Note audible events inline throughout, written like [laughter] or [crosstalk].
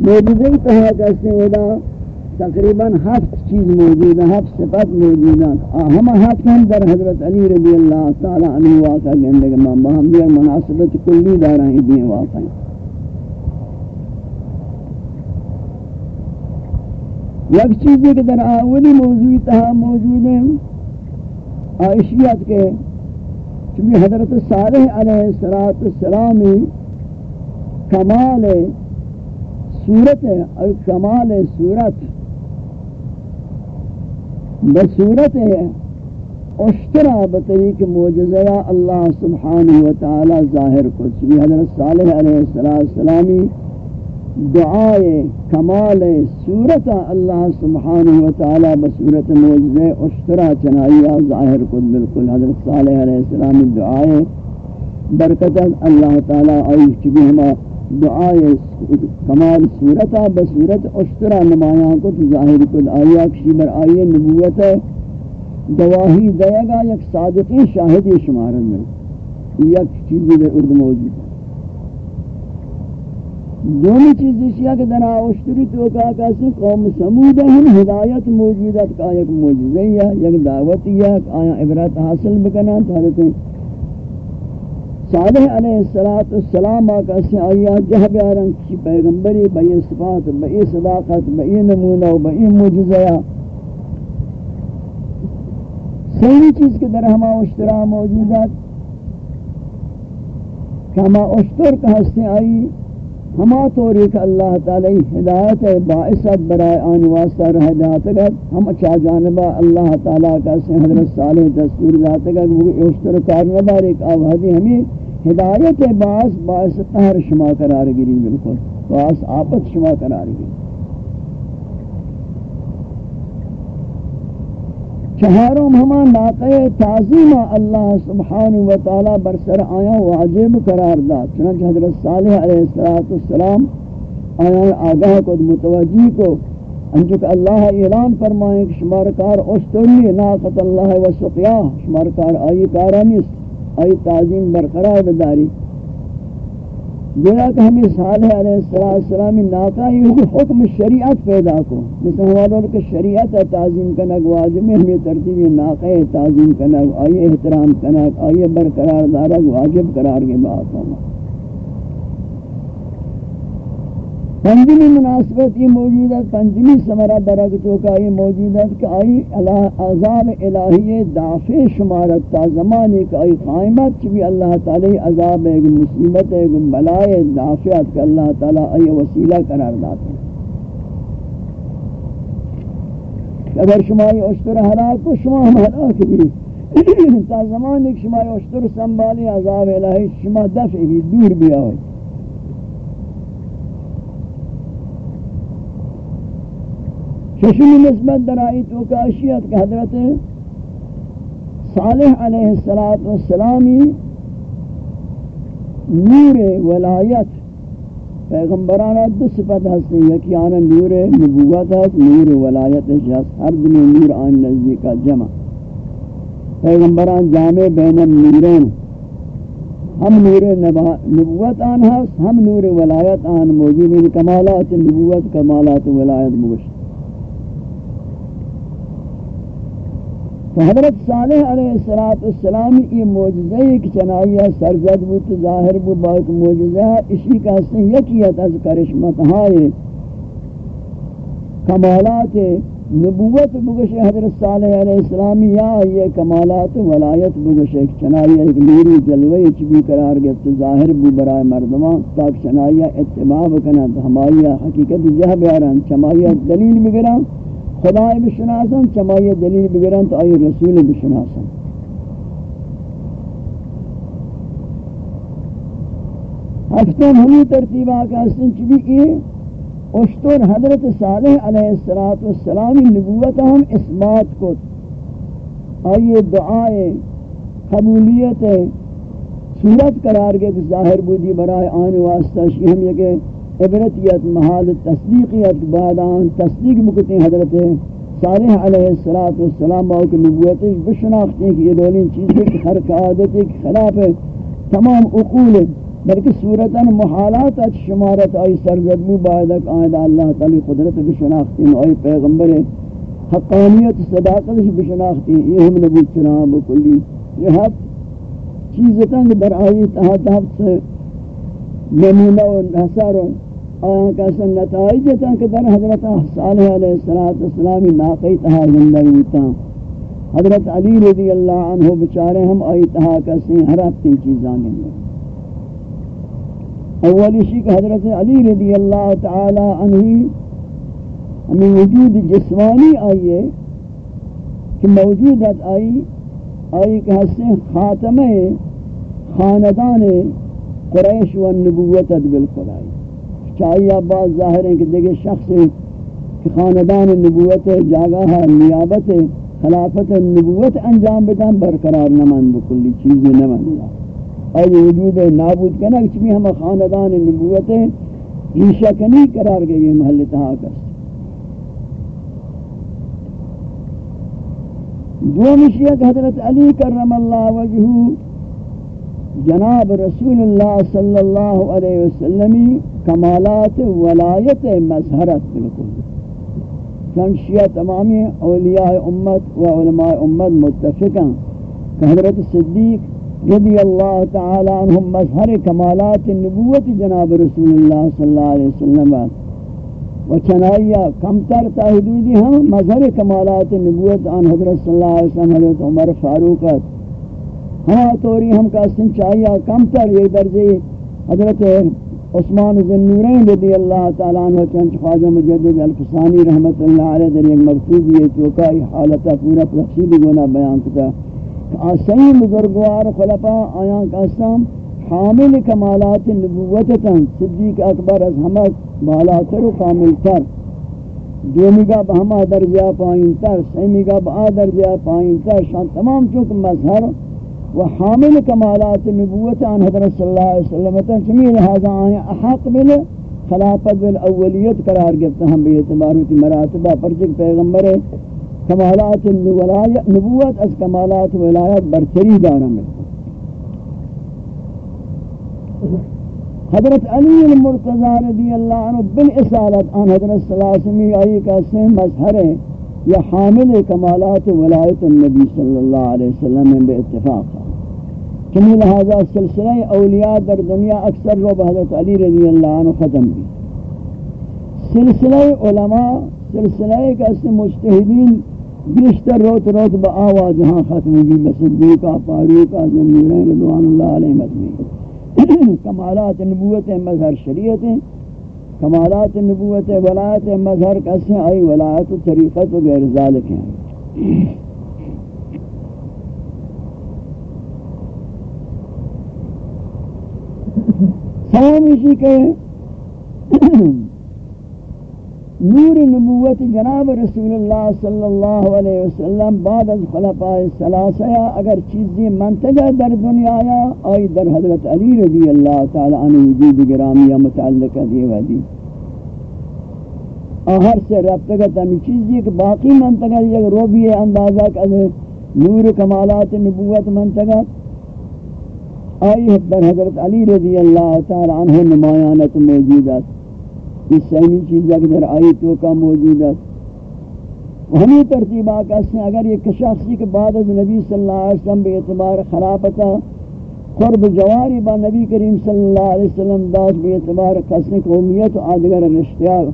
موجودی کہا کہتے ہیں ودا تقریباً ہفت چیز موجود ہے، ہفت صفت موجود ہے۔ ہم ہفت ہم در حضرت علی رضی اللہ تعالی عنہ واقع گندے کے ماں ہم بھی مناسبت کلی دارا ہی دیں واقع ہیں۔ یک چیزی کہ در آولی موضوعی تہا موجود ہے عائشیت کے، چونکہ حضرت صالح علیہ السلام کمال صورت ہے، اور کمال صورت۔ بصورت ہے، اشترا بطریق موجزہ اللہ سبحانہ وتعالی ظاہر کو چونکہ حضرت صالح علیہ السلامی دعائے کمال صورت اللہ سبحانہ وتعالی بصورت موجزہ اشترا چنائیہ ظاہر کو بالکل حضرت صالح علیہ السلام دعائے برکت اللہ تعالی آئی چبی ہما دعائے کمال صورتا بصورت اشترا نمایاں کو ظاہر کو آیا کشی بر آئیے نبوت ہے گواہی دے گا، یک صادقی شاہدی شمارن میں یک چیزی در ارد موجود. دونی چیز اشیاء کے دنا اشتری تو کہا کہتے قوم سمود ہیں، ہدایت موجودت کا یک موجودی ہے یک دعوتی ہے آیا عبرت حاصل بکنا حضرت صالح علیہ السلام آقا سے آیا جہ بیارن کسی پیغمبری بئی صفات بئی صداقت بئی نمونہ و بئی موجزہ صحیح چیز کے در ہما اشترا موجودت کہ ہما اشتر کا ہستے آئی۔ ہما طوری کہ اللہ تعالی ہدایت ہے باعثت برائے آن واسطہ رہ جاتگت ہم اچھا جانبا اللہ تعالی کا سے حضرت صالح دستور جاتگت وہ اشتر کارنبار ایک آوہدی ہمیں ہدایت باعث باعث قہر شما قرار گری بالکل، باعث آپت شما قرار گری چہارم ہما ناقع تعظیم اللہ سبحانہ وتعالی برسر آیا واجب قرار دا چنانچہ حضرت صالح علیہ السلام آیا آگاہ کو متوجی کو، انچہ کہ اللہ اعلان فرمائے کہ شمارکار اشتری ناقت اللہ و سقیاہ شمارکار آئی کارانیس آئی تعظیم برقرار بداری۔ گویا کہ ہمیں صالح علیہ السلام ناکائی حکم شریعت پیدا کو۔ مثل ہمارا کہ شریعت تعظیم کنک واجب میں ہمیں ترتیب ناکائی تعظیم کنک آئیے احترام کنک آئیے برقرار دارک واجب قرار کے بات ہونا پنجمی مناسبت یہ موجود ہے، پنجمی سمرہ درک چوکا یہ موجود ہے کہ آئی عذاب الہی دافع شمارت تا زمانے کا آئی قائمت چوی اللہ تعالی عذاب ایک مصیبت ایک بلائے دافعت کہ اللہ تعالی آئی وسیلہ قرار داتے ہیں۔ اگر شمائی اشتر حلاک کو شما ہم حلاک بھی تا زمانے کہ شمائی اشتر سنبالی عذاب الہی، شما دفع بھی دور بھی آئی ششمی نسبت در آئی تو کاشیت کہ حضرت صالح علیہ السلامی نور ولایت پیغمبرانہ دو صفت ہستے یکی آنا نور نبوت ہے نور ولایت شخص ہر دن نور آن نزدی کا جمع. پیغمبران جامع بین النورین. ہم نور نبوت آن ہے ہم نور ولایت آن موجود. ہیں کمالات نبوت، کمالات ولایت مگشت تو حضرت صالح علیہ السلام یہ معجزہ ایک چنائیہ سرزد بود، ظاہر بود باک معجزہ اسی کا حسن یکیت از کرشمت ہائے کمالات نبوت بگش حضرت صالح علیہ السلام یا یہ کمالات ولایت بگش ایک چنائیہ ایک نوری جلوے چبی قرار گفت ظاہر بود برائے مردمان تاک چنائیہ اتباع بکنا ہمائیہ حقیقت جہ بیاران چمائیہ دلیل بگران خدای بشناسن چمائی دلیل بگرن تو آئی رسول بشناسن. ہفتم ہمی ترتیبہ کا حسن چبی کی اشتر حضرت صالح علیہ السلامی نبوت ہم اسمات کو آئیے دعائے قبولیت صورت قرار کے ظاہر بودی برائے آنے واسطہ شی ہم یہ کہ عبرتیت محال تصدیقیت بعد آن تصدیق بکتے حضرت صالح علیہ السلام باو کہ نبوتش بشناختے کہ یہ دولین چیزیں کہ خرق عادت ایک خلاف ہے۔ تمام اقول بلکہ صورتاً محالات اچھ شمارت آئی سرزدمو باعدک آئیدہ اللہ تعالی قدرت بشناختی آئی پیغمبر حقانیت صداقت بشناختی یہ ہم نبوت چنام بکلی یہ حد چیزتاً در آئی تحت حفظ سے نمونہ و نحصار آیاں کا سن نتائجتاً کہ در حضرت صالح علیہ السلامی ناقی تحا زندگی ہوتا حضرت علی رضی اللہ عنہ بچارے ہم آئی تحا کا سن ہر اپنی چیزاں گئے اولی شیخ حضرت علی رضی اللہ تعالی عنہ ہمیں وجود جسمانی آئیے کہ موجودت آئی آئی کہ حسن خاتم خاندان قریش و نبوتت بالکل آئی چاہیے بعض ظاہر ہیں کہ دیکھے شخص کہ خاندان نبوت جاگہ ہے نیابت خلافت نبوت انجام بدن برقرار نمان بکلی چیزیں نمان اللہ آئی وجود نابود کرنا چمی ہم خاندان نبوت ریشہ کنی قرار گئی محل تحاکست دو مشیق حضرت علی کرم اللہ وجہو جناب رسول اللہ صلی اللہ علیہ وسلمی کمالات ولایت مظہرت بالکل۔ چند شیعہ تمامی اولیاء امت و علماء امت متفقہ کہ حضرت صدیق رضی اللہ تعالی عنہم مظہر کمالات النبوت جناب رسول اللہ صلی اللہ علیہ وسلم و چنائیہ کمتر تاہدودی ہم مظہر کمالات النبوت عن حضرت صلی اللہ علیہ وسلم، حضرت عمر فاروقت ہما ہاں، توری ہم کا سن چاہیہ کمتر، یہ درجے حضرت عثمان ذنورین رضی اللہ تعالی عنہ چنچ خواجہ مجدد الفسانی رحمت اللہ علیہ در ایک مکتوبی ہے چوکائی حالتا پورا تفصیلی گونا بیان کتا آسین بزرگوار خلفا آیاں قسم حامل کمالات نبوتتاں صدیق اکبر از ہمت بالاتر و کامل تر دومیگا بہما درجہ پائن تر سیمیگا با درجہ پائن تر شان تمام چونکہ مظہر و حامل کمالات نبوت آن حضرت صلی اللہ علیہ وسلم چمی لہذا آیاں احق بل خلافت بالاولیت قرار گفتا ہم بھی اعتباروتی مراتبہ پرچک پیغمبر. کمالات نبوت از کمالات ولایت برتری دارا میں حضرت علی المرتضی رضی اللہ عنہ بالاسالت آن حضرت صلی اللہ علیہ وسلم آئی کا سیم مظہر ہے یا حامل کمالات ولایت النبی صلی اللہ علیہ وسلم بے اتفاق کمی لہذا سلسلہ اولیاء در دنیا اکثر رو حضرت علی رضی اللہ عنہ ختم بھی سلسلہ علماء، سلسلہ کا اس مجتہدین بیشتر روت روت با آواز جہاں ختم بھی بصدیقہ فاروقہ ذنورین رضوان اللہ علیہ مدنی [clears throat] کمالات نبوت مظہر شریعت کمالات نبوت ولایت مظہر کسے آئی ولایت و طریقت و غیر ذالک ہیں۔ [clears throat] سلام اسی کہ نور نبوت جناب رسول اللہ صلی اللہ علیہ وسلم بعد از خلفاء الثلاثہ اگر چیزی منتجہ در دنیا آیا آئی در حضرت علی رضی اللہ تعالی عنہ وجود گرامیہ متعلقہ دی ودی آہر سے ربطگہ تمی چیزی کہ باقی منتگہ یک رو بھی اندازہ کہ نور کمالات نبوت منتگہ آئی در حضرت علی رضی اللہ تعالی عنہ نمایانت موجودت یہ سہمی چیز اگر آئی تو کا موجود ہے ہمیں ترتیب آقا سے اگر یہ شخصی کے بعد از نبی صلی اللہ علیہ وسلم بے اعتبار خلافتا قرب جواری با نبی کریم صلی اللہ علیہ وسلم داشت، بے اعتبار قسم قومیت و آدگر رشتیار.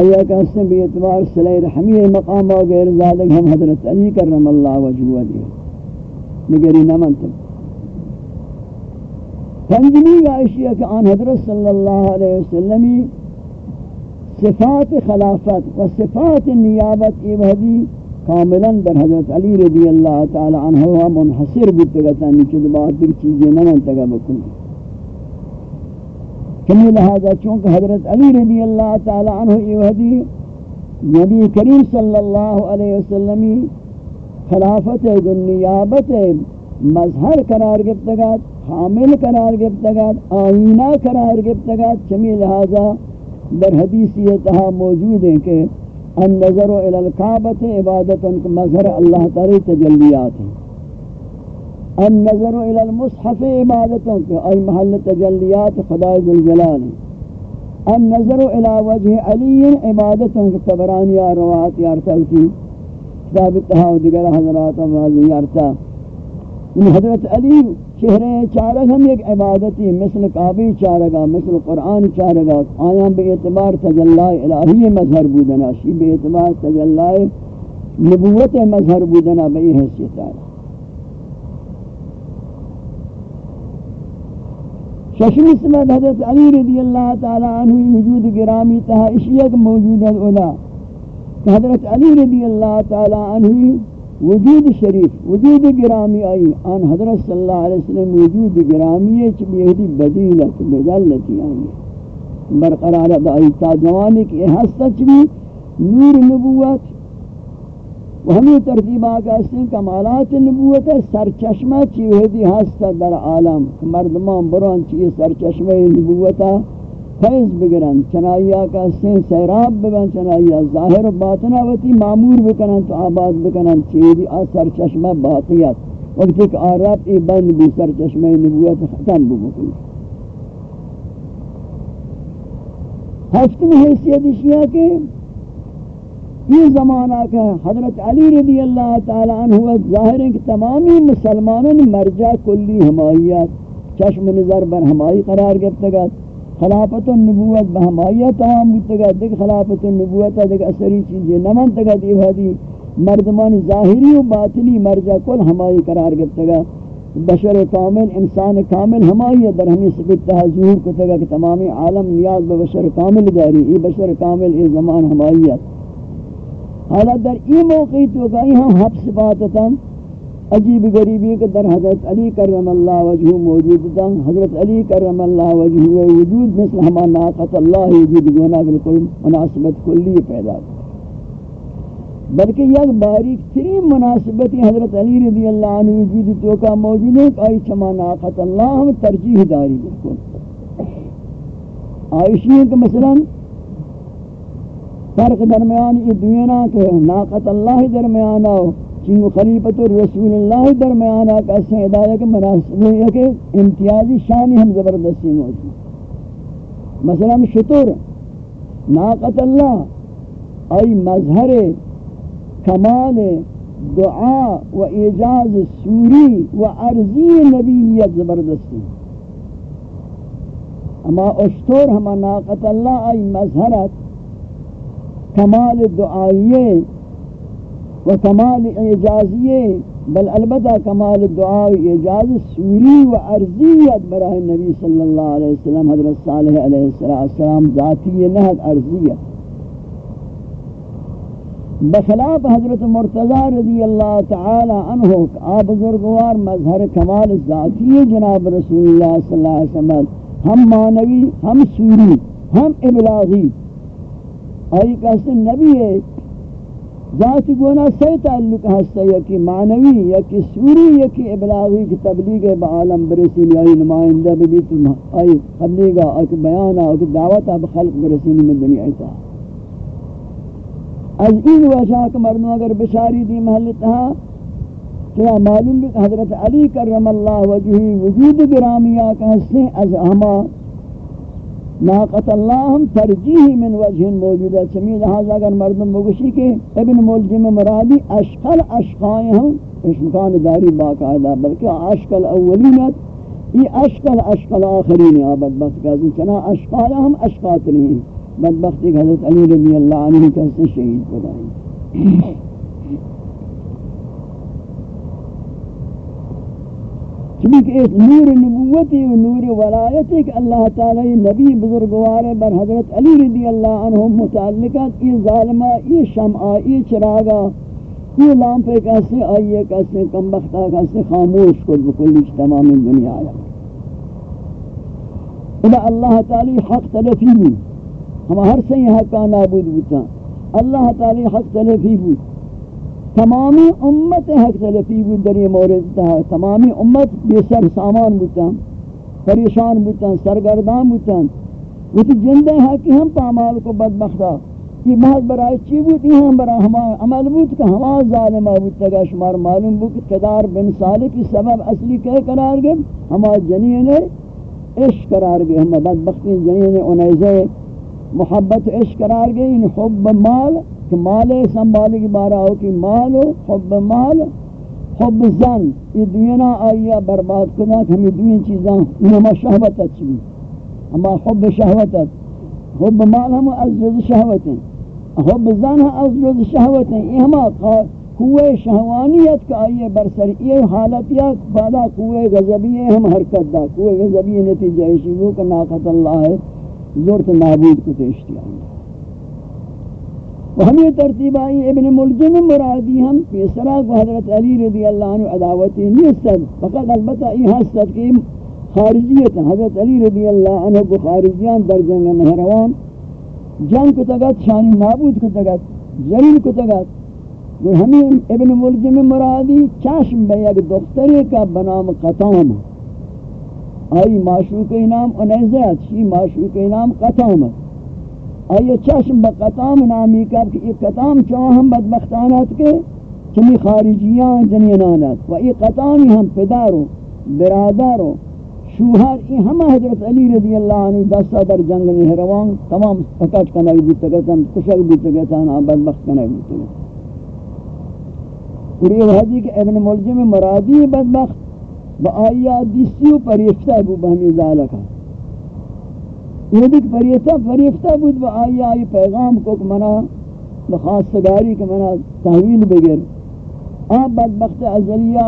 آیا قسم بے اعتبار صلی رحمی مقام و غیر ذالک ہم حضرت علی کرم اللہ وجہو دیئے مگری نمن تک پنجمی گائشی ہے کہ آن حضرت صلی اللہ علیہ وسلمی صفات خلافت و صفات نیابت ای وحدی کاملا در حضرت علی رضی اللہ تعالی عنہ و منحصر بودتا نیچے بات دیکھ چیزیں نہ منتگا بکنی. کمی لہذا چونکہ حضرت علی رضی اللہ تعالی عنہ ای وحدی نبی کریم صلی اللہ علیہ وسلمی خلافت نیابت مظہر قرار گفتگات حامل قرار گفتگات آئینہ قرار گفتگات چمی لہذا در حدیثی تہا موجود ہیں کہ النظر الى الكعبت عبادت مظہر اللہ تعالی تجلیات ہیں۔ النظر الى المصحف عبادتوں کے ای محل تجلیات خدا ذوالجلال النظر الى وجه علی عبادتوں کے تبرانی روایت یارتا ہوتی کتاب اتحا و دیگر حضرات واضح یارتا۔ حضرت علی چہرے چارگ ہم ایک عبادتی، مثل قابی چارگا مثل قرآن چارگا آیاں بے اعتبار تجلائے الہی مظہر بودنا، شی بے اعتبار تجلائے نبوت مظہر بودنا بے حیثیت آیا ششمی سمت حضرت علی رضی اللہ تعالی عنہ وجود گرامی تہا اشیاء موجود ہے اولا۔ حضرت علی رضی اللہ تعالی عنہ وجود شریف، وجود گرامی آئی۔ آن حضرت صلی اللہ علیہ وسلم وجود گرامی ہے چی بیہدی بدیلت بدلتی آئی برقرارت آئی تا جوانی کی حصہ چی نور نبوت۔ و ہمیں ترتیب آگا ہیں، کمالات نبوت ہے، سرچشمہ چی وحدی حصہ در عالم۔ مردمان بران چی سرچشمہ نبوت ہے۔ فیض بگرن چنائیہ کا سین سیراب بگن چنائیہ ظاہر و باطنہ وتی معمور بکنن، تو آباد بکنن چیدی آسر چشمہ باقیت وقت ایک آرات ای بند بھی سر چشمہ نبوت، ختم بکنن ہفتم حیثیت اشیاء کے یہ زمانہ کا حضرت علی رضی اللہ تعالی عنہ ظاہر ہے کہ تمامی مسلمانوں نے مرجع کلی حمایت، چشم نظر بر ہمائی قرار گفتگا خلافت النبوت بہمائیہ تمام بودتگا دیکھ خلافت النبوت دیکھ اثری چیزیں نمان تگا دیوہدی مردمان ظاہری و باطنی مرجع کل ہمائی قرار گفتگا بشر کامل، انسان کامل ہمائی در ہمیں سبتہ ظہور کو تگا کہ تمامی عالم نیاز بشر کامل داری. ای بشر کامل، ای زمان ہمائیت حالا در ای موقعی تو کہیں ہم حب صفاتتا عجیب غریبی کہ در حضرت علی کرم اللہ وجہ موجود تھا حضرت علی کرم اللہ وجہ وجود مثل ہما ناقت اللہ وجود گونا بالکل مناسبت کلی پیدا بلکہ یک باریک ترین مناسبتی حضرت علی رضی اللہ عنہ وجود تو کا موجود ہے کہ آئی چما ناقت اللہ ہم ترجیح داری بالکل۔ آئیشی ہے کہ مثلا فرق درمیان یہ دوینا کہ ناقت اللہ درمیان آؤ ہو چین خلیفت الرسول اللہ درمیان آکا سے ہدایہ کے مناسب ہے کہ امتیازی شانی ہم زبردستی موجود مثلا شطور ناقت اللہ، ای مظہر، کمال، دعا و اعجاز سوری و عرضی نبیت زبردستی اما اشتور ہما ناقت اللہ، ای مظہرت، کمال دعائیے و کمال اعجازیے بل البتہ کمال دعا و اعجاز سوری و عرضیت براہ نبی صلی اللہ علیہ وسلم، حضرت صالح علیہ السلام ذاتی نہت عرضیت بخلاف حضرت مرتضی رضی اللہ تعالی عنہ آپ بزرگوار مظہر کمال ذاتی جناب رسول اللہ صلی اللہ علیہ وسلم، ہم معنوی، ہم سوری، ہم ابلاغی، آئی کہتے نبی ہے ذاتی گونا سی تعلق ہستا یکی معنوی، یکی سوری، یکی ابلاغی کی تبلیغ با عالم برسینی آئی نمائندہ بھی تم آئی تبلیغا، آئی بیانا، آئی دعوتا بخلق برسینی میں دنیا ایتا۔ از این وجہ کہ مردوں اگر بشاری دی محلتہا چلا معلوم بھی حضرت علی کرم اللہ وجہی وجود گرامیہ کا حصے از ہما ناقت اللہ ہم ترجیح من وجہ موجود ہے چمی لہذا اگر مردم بگوشی کے ابن ملجم مرادی اشکل اشقائیں ہم اس مکان داری باقاعدہ بلکہ اشکل اولینت یہ اشکل اشکل آخرین آباد بخت کا چنا اشقائیں ہم اشقاتنی ہیں بدبختی حضرت علی رضی اللہ عنہ کہتے شہید کو چونکہ ایک نور نبوتی و نور ولایتی کہ اللہ تعالی نبی بزرگوار بر حضرت علی رضی اللہ عنہ متعلقات یہ ظالمہ، یہ شمعہ، یہ چراغا یہ لامپے کیسے آئیے کیسے کم بختہ کیسے خاموش کر بکلی تمام دنیا آیا اذا اللہ تعالی حق تلفی بود۔ ہم ہر سے یہ حقا نابود بودتا۔ اللہ تعالی حق تلفی بود۔ تمامی امت حق تلفی بود در یہ مورد تھا، تمامی امت یہ سر سامان بودتا پریشان بودتا سرگردان بودتا وہ تو جندے ہیں کہ ہم پامال کو بدبختہ یہ محض برای چی بود؟ یہ ہم برای ہما عمل بود کہ ہما ظالمہ بود۔ تگا شمار معلوم بود کہ قدار بن صالح کی سبب اصلی کہے قرار گئے؟ ہما جنین عشق قرار گئے، ہما بدبختی جنین انیزے محبت عشق قرار گئے ان حب مال کہ مال سنبھالے کی بارہ ہو کہ مال و حب مال، حب زن، یہ دوینا آئیا برباد کنا کہ ہمیں دوین چیزاں، یہ ہما شہوت اچھی ہما حب شہوت حب مال ہم از جز شہوت ہیں۔ حب زن ہم از جز شہوت ہیں۔ یہ ہما قوہ شہوانیت کا آئیے برسر یہ حالت یا بعدا قوہ غزبی ہم حرکت دا قوہ غزبی نتیجہ شیوہ کا ناقت اللہ ہے۔ زورت معبود کو تشتی آئیں و ہمیں ترتیب آئی ابن ملجم مرادی ہم پیسرا کو حضرت علی رضی اللہ عنہ عداوتی نیستد فقط البتہ یہ حسد کہ خارجیت حضرت علی رضی اللہ عنہ کو خارجیان در جنگ نہروان جنگ کو تگت شانی معبود کو تگت، زلیل کو تگت. وہ ہمیں ابن ملجم مرادی چاشم بے یک دختری کا بنام قطام. آئی معشوق نام انیزت شی معشوق نام قطام. آئی چاشم با قطام نامی کب کہ یہ قطام چاہم بدبختانت کے چمی خارجیان جنینانت و یہ قطامی ہم پدارو برادارو شوہر یہ ہمہ حضرت علی رضی اللہ عنہ دستہ در جنگ نہروان تمام اکٹ کنگ بیتگتن کشک بیتگتن آباد بخت کنگ بیتگتن اور یہ حدی کہ ابن ملجم مرادی بدبخت با آیا دیسیو پریفتہ بو بہمی ذالکا یہ دیکھ پریفتہ پریفتہ بود با آیا آئی پیغام کو منا بخاص کہ منا تحویل بگر۔ آپ بدبخت ازلیہ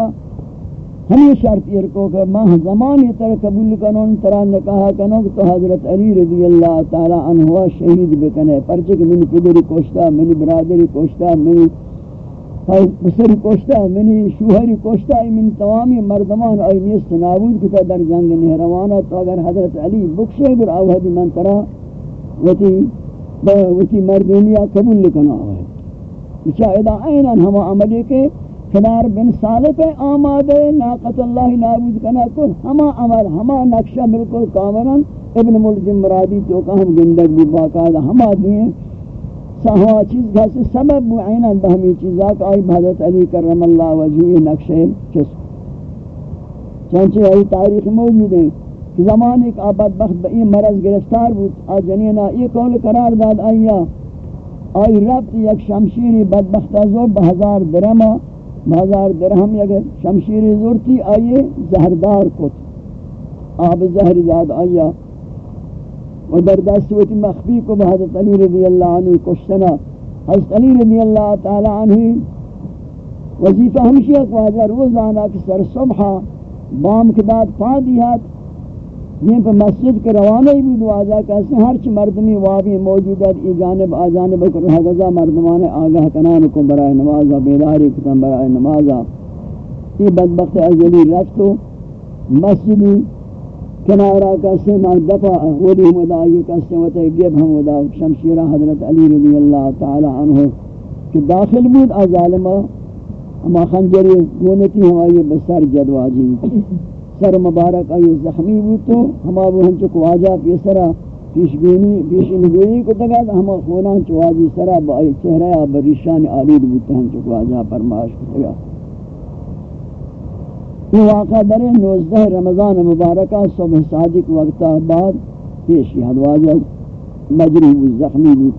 ہمیں شرط یہ رکھو کہ ماہ زمانی تر قبول کنون، ترا نکاح کنو تو حضرت علی رضی اللہ تعالی عنہ شہید بکنے۔ پرچک منی پدری کوشتا منی برادری کوشتا منی بسری کوشتا منی شوہری کوشتا من تمامی مردمان آئی نیست نابود کتا در جنگ نہروانا تو اگر حضرت علی بکشے گر آوہدی من ترا وتی وتی مردینیا قبول لکنا آوہد بچا ادا اینن ہما عملی کے کنار بن صالح پہ آمادے ناقت اللہ نابود کنا کن ہما عمل ہما نقشہ ملکل کامران ابن ملجم مرادی تو کہ ہم گندگ بھی باقاعدہ ہما دیں سہوا چیز کا سبب معینہ بہمی چیزا کہ آئی حضرت علی کرم اللہ وجوہ نقشہ چس چنچہ ای تاریخ موجود ہیں کہ زمان ایک آباد بخت بئی مرض گرفتار بود آ جنینا یہ قول قرار داد آئیا آئی ربط یک شمشیری بدبخت ازو بہزار درمہ بازار درہم یا شمشیر زورتی آئیے زہردار کت. آب زہر زاد آیا و در دستوتی مخفی کو بحضرت علی رضی اللہ عنہ کشتنا. حضرت علی رضی اللہ تعالی عنہ وظیفہ ہمشی ایک واجہ روزانہ کہ سر صبح بام کے بعد پا دیات یہ پر مسجد کے روانہ ہی بھی دعا جا کہ اسے ہر چی مردمی وابی موجود ہے، یہ جانب آجانب کر حفظہ مردمان آگاہ کنان کو برائے نمازہ بیداری کتن برائے نمازہ یہ بدبخت ازلی رفتو مسجدی کنارہ کسے مار دفع غلی مدائی کسے وطے گیب ہم ودا شمشیرہ حضرت علی رضی اللہ تعالی عنہ کہ داخل بود آظالمہ ہما خنجری گونتی ہمائی بسر جدواجی سر مبارک آئی زخمی بود تو ہما وہ ہم چکو آجا پیسرا پیشگونی پیشنگوئی کو تگا ہما خونان چوازی سرا با آئی چہرہ بریشان آلود بود تو ہم چکو آجا پرماش کو تگا یہ واقعہ در نوزدہ رمضان مبارکہ، صبح صادق وقتا بعد پیشی حد واجہ مجری بود زخمی بود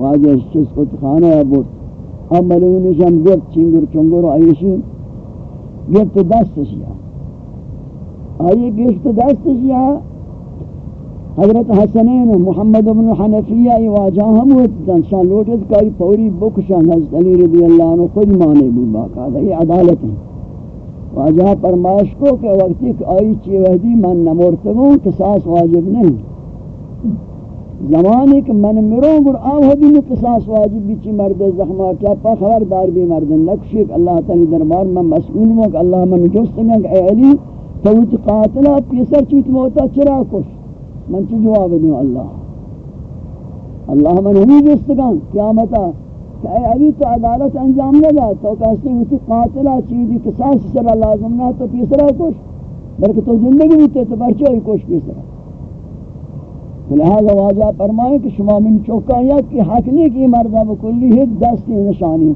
واجہ چیز کو تخانہ بود اب ملونش ہم گفت، چنگر چنگر آئیشی گفت دستش یا آئیے گشت دست یا حضرت حسنین محمد بن حنفیہ یہ واجہ ہم ہوتا شان لوٹت کا یہ پوری بکشان حضرت علی رضی اللہ عنہ خود مانے بھی باقاعدہ۔ یہ عدالت ہے واجہ فرمائش کو کہ وقتی کہ آئی چی وحدی من نمورتگوں قصاص واجب نہیں۔ زمانے کہ من مروں گر آو حدی میں قصاص واجب بھی چی مرد زخمہ، کیا پا خبردار بھی مرد نکشک اللہ تعالی دربار میں مسئول ہوں کہ اللہ من جست میں کہ اے علی توت قاتلہ پیسر چیت موتا چرا کش۔ من چی جواب دوں اللہ؟ اللہ من ہمیں جستگان قیامتا کہ اے علی تو عدالت انجام نہ دا تو کہتے ہیں کہ قاتلہ چیزی قصاص سر لازم نہ تو پیسرا کش. بلکہ تو زندگی بھی تو پرچہ ہی کش پیسرا لہذا واجہ فرمائے کہ شما من چوکا یا کہ حقلی کی مردہ بکلی ہے دستی نشانی.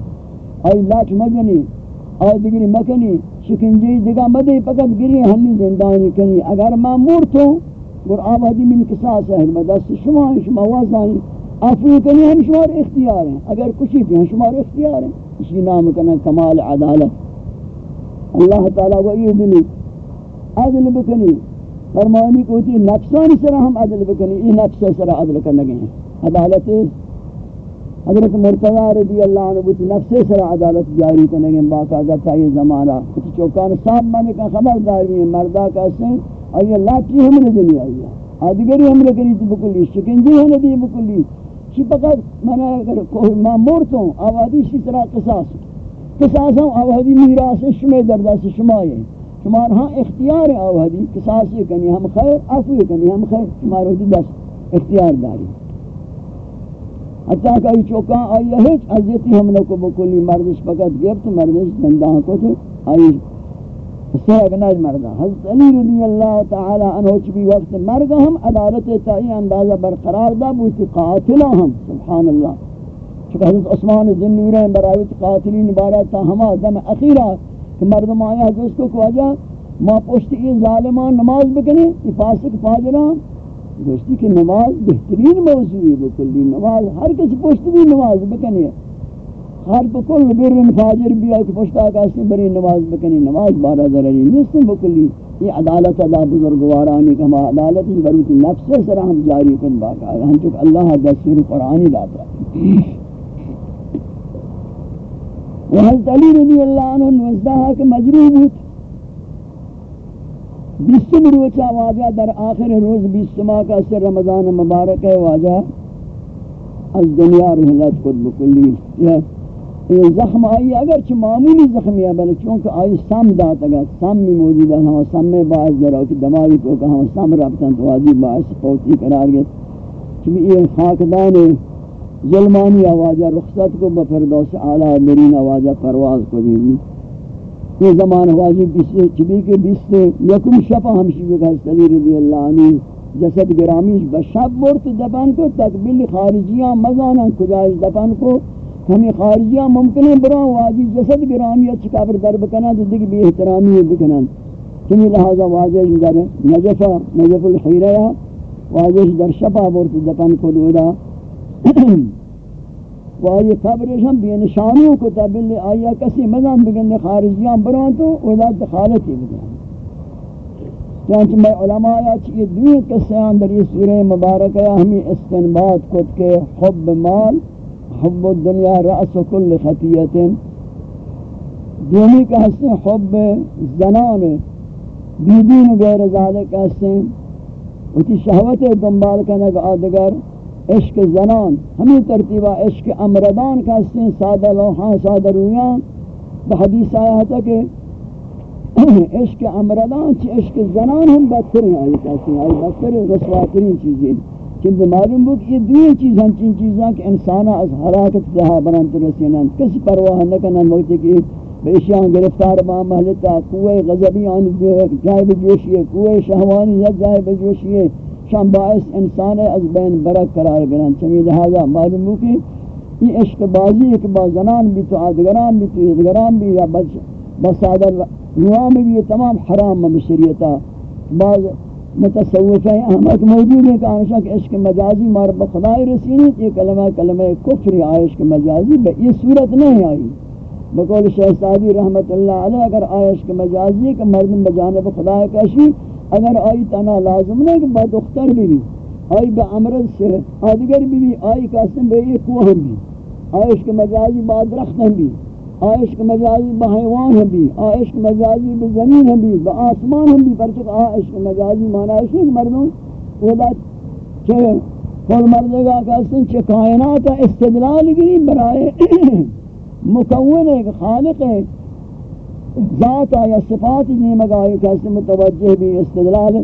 آئی لاٹ مجنی آئی دگری مکنی شکنجی دگا مدی پکت گری ہمی زندانی کنی. اگر میں مورتوں گر آبادی من قصاص ہے دست شما شما وزانی افو کنی ہم شمار اختیار ہیں۔ اگر کچھ بھی، ہم شمار اختیار ہیں۔ اسی نام کنا کمال، عدالت۔ اللہ تعالیٰ کو یہ دلی عدل بکنی۔ فرمانی کو تھی نفسانی سرا ہم عدل بکنی۔ یہ نفس سرا عدل کرنے گئے ہیں۔ عدالت، حضرت مرتضی رضی اللہ عنہ بوتی نفس سرا عدالت جاری کرنے گئے باقاعدہ تھا یہ زمانہ۔ کچھ چوکان صاحب مانے کا خبردار بھی ہے مردہ کیسے آئیے لاٹھی ہم نے جنی آئیے آدھگری ہم نے کری تھی بکلی، شکنجی ہے ندی بکلی۔ چی فقط میں اگر کوئی ماں مورتا آوادی اسی طرح قصاص. قصاص ہوں آوادی میراث شمی دردہ سے شمائے شمار ہاں اختیار آوادی قصاص کنی، ہم خیر، عفو کنی، ہم خیر. شمار ہوتی بس اختیار داری. حتیٰ کہ یہ چوکاں، آئی ہے عزیتی ہم نے کو بکلی، مردش فقط گفت مردش زندہ کو تو آئی سہگ نج مردہ حضرت علی رضی اللہ تعالی عنہ چبی وقت مرگا ہم عدالت تائی اندازہ برقرار دا بوتی قاتلہ ہم. سبحان اللہ چکہ حضرت عثمان ذن نورین برایت قاتلین بارا تا ہما دم اخیرہ کہ مردم آیا حضرت اس کو کواجا ما پشت یہ ظالمان نماز بکنے یہ فاسق فاجران. گوشتی کہ نماز بہترین موضوع ہے بکلی نماز، ہر کسی پشت بھی نماز بکنے ہر بکل برن فاجر بھی آئی کہ پشتا کاسی بری نماز بکنی، نماز بارا ضرری نیستن بکلی یہ عدالت ادا بزرگوارانی کہ ہم عدالت بروتی نفس سر ہم جاری کن باقا ہم چک اللہ دستور قرآنی داتا وحضرت علی رضی اللہ عنہ نوزدہ کہ مجروب ہوت بیسم روچا واجہ در آخر روز بیسمہ کا سر رمضان مبارک ہے واجہ۔ از دنیا رحلت کد بکلی یہ یہ زخم آئی اگرچہ معمولی زخمی ہے، بلکہ چونکہ آئی سم دات اگر سم بھی موجود ہے ہم سم میں باعث ذرا کہ دماغی کو کہ ہم سم رابطان تو واجی باعث پوچی قرار گئے۔ چونکہ یہ خاکدان ظلمانی آوازہ رخصت کو بفردوس اعلیٰ مرین آوازہ پرواز کو دی دی یہ زمان واجی بیسے چبی کے بیسے یکم شفا ہمشی بکا صلی رضی اللہ عنہ۔ جسد گرامیش بشب مرت دفن کو، تقبیل خارجیاں مزانا کجائش دفن کو۔ ہمیں خارجیاں ممکن ہے برا واجی جسد گرامیت چکابر در بکنا تو دیکھ بھی احترامی بکنا چنی لہذا واجہ در نجفہ، نجف الحیرہ واجہ در شپا بورت دپن کو دودا واجہ قبرش ہم بے نشانیوں کو تبلی آیا کسی مزان بگن خارجیاں برا تو اولا دخالتی بگن۔ چانچہ میں علماء آیا چیئے دوئی قصیان در یہ سورہ مبارکہ، ہمیں استنباد کت کے حب مال حب الدنیا رأس کل خطیت دومی کا حسن حب زنان، بیدین غیر ذالک حسن وتی شہوت دنبال کنگ آدگر عشق زنان. ہمیں ترتیبہ عشق امردان کا حسن سادہ لوحان سادہ رویان. بحدیث آیا تھا کہ عشق امردان چی؟ عشق زنان ہم بدتر ہیں آئی کہتے ہیں آئی بدتر، رسواترین چیزیں کہ معلوم ہو کہ یہ دوئی چیز ہم چین چیزاں کہ انسانا از حراکت جہاں برانت رسینن کسی پرواہ نہ کنن وقت کہ بیشیان گرفتار با محلتا قوہ غضبی آنی جائے بجوشی ہے قوہ شہوانی یا جائے بجوشی۔ ہے شام باعث انسان از بین برک قرار گرن چمی لہذا معلوم ہو کہ یہ عشق بازی ہے کہ با زنان بھی تو آدگران بھی تو ادگران بھی یا بسادر نوام بھی یہ تمام حرام بشریتا بعض متصوف ہیں احمد موجود ہیں کہ آنشا کہ عشق مجازی مار بخدای رسینی یہ کلمہ کلمہ کفر عشق مجازی یہ صورت نہیں آئی۔ بقول شیخ صاحبی رحمت اللہ علیہ، اگر عشق مجازی کہ مردم بجانب خدا کشی، اگر آئی تنا لازم نہیں کہ بعد اختر بھی بھی آئی با عمرت سے آدگر بھی بھی آئی کاسم بے یہ کوہم بھی عشق مجازی بعد رختم بھی۔ عشق مجازی با حیوان ہم بھی عشق مجازی با زمین ہم بھی، با آسمان ہم بھی پرچک عشق مجازی مانا ہے کہ مردوں وہ دا چھے کل مردے گا کہتے چھے کائنات استدلال گری برائے [clears throat] مکون ہے، خالق ہے، ذات یا صفات نہیں مگائی کہتے متوجہ بھی استدلال،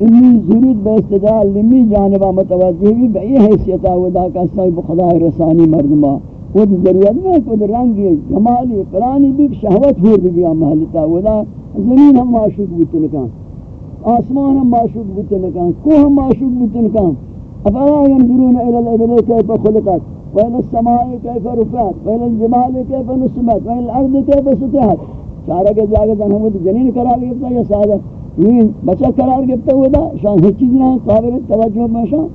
انی ضرورت بے استدلال لمی جانبہ متوجہ بھی بئی حیثیتہ ودا کہتے بخدا رسانی مردمہ۔ خود ضرورت نہیں خود رنگی جمالی پرانی بھی شہوت ہور بھی گیا محلتا ودا. زمین ہم معشوق بوتے لکان آسمان ہم معشوق بوتے لکان کوہ ہم معشوق بوتے لکان افلا ينظرون إلى الابل كيف خلقت؟ والى السماء كيف رفعت؟ والى الجبال كيف نصبت؟ والى الأرض كيف سطحت؟ چارہ کے جاگے تن ہم جنین قرار گرتا یا سادہ یہ بچہ قرار گرتا ہوا شان ہیچ چیز نہ قابل توجہ میں شان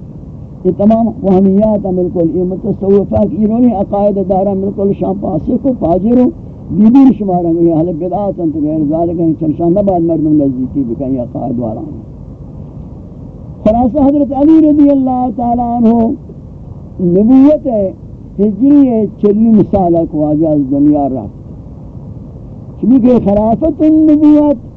یہ تمام وہمیات ہیں بالکل، یہ متصوفہ کی انہوں عقائد دارہ بالکل شان پاسے کو پاجر ہو بیبیر شمارا یہ حال بدعات ہیں، تو غیر ذالک ہیں چنشان نباد مردم نزدیکی بکن یہ عقائد والا ہیں۔ خلاصہ حضرت علی رضی اللہ تعالی عنہ نبوت ہجری ہے چلی مثالہ کو آجاز دنیا رفت۔ چونکہ خلافت النبوت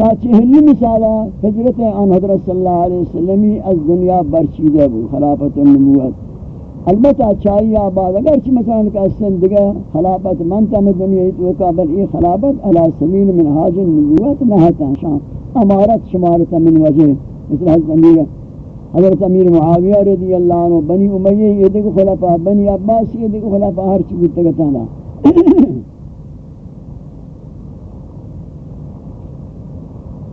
تا چہلی مثالہ حجرت آن حضرت صلی اللہ علیہ وسلمی از دنیا برچیدہ بود، خلافت النبوت۔ البتہ چاہیے آباد، اگر چی مثلا کا سن دیگا خلافت منتا میں دنیا ہی توقع بل ای خلافت علی سبیل من حاج النبوت نہتا شان امارت شمارتا من وجہ۔ مثل حضرت امیر حضرت امیر معاویہ رضی اللہ عنہ، بنی امیہ، یہ دیکھو خلافہ، بنی عباس، یہ دیکھو خلافہ، ہر چیز تگتانا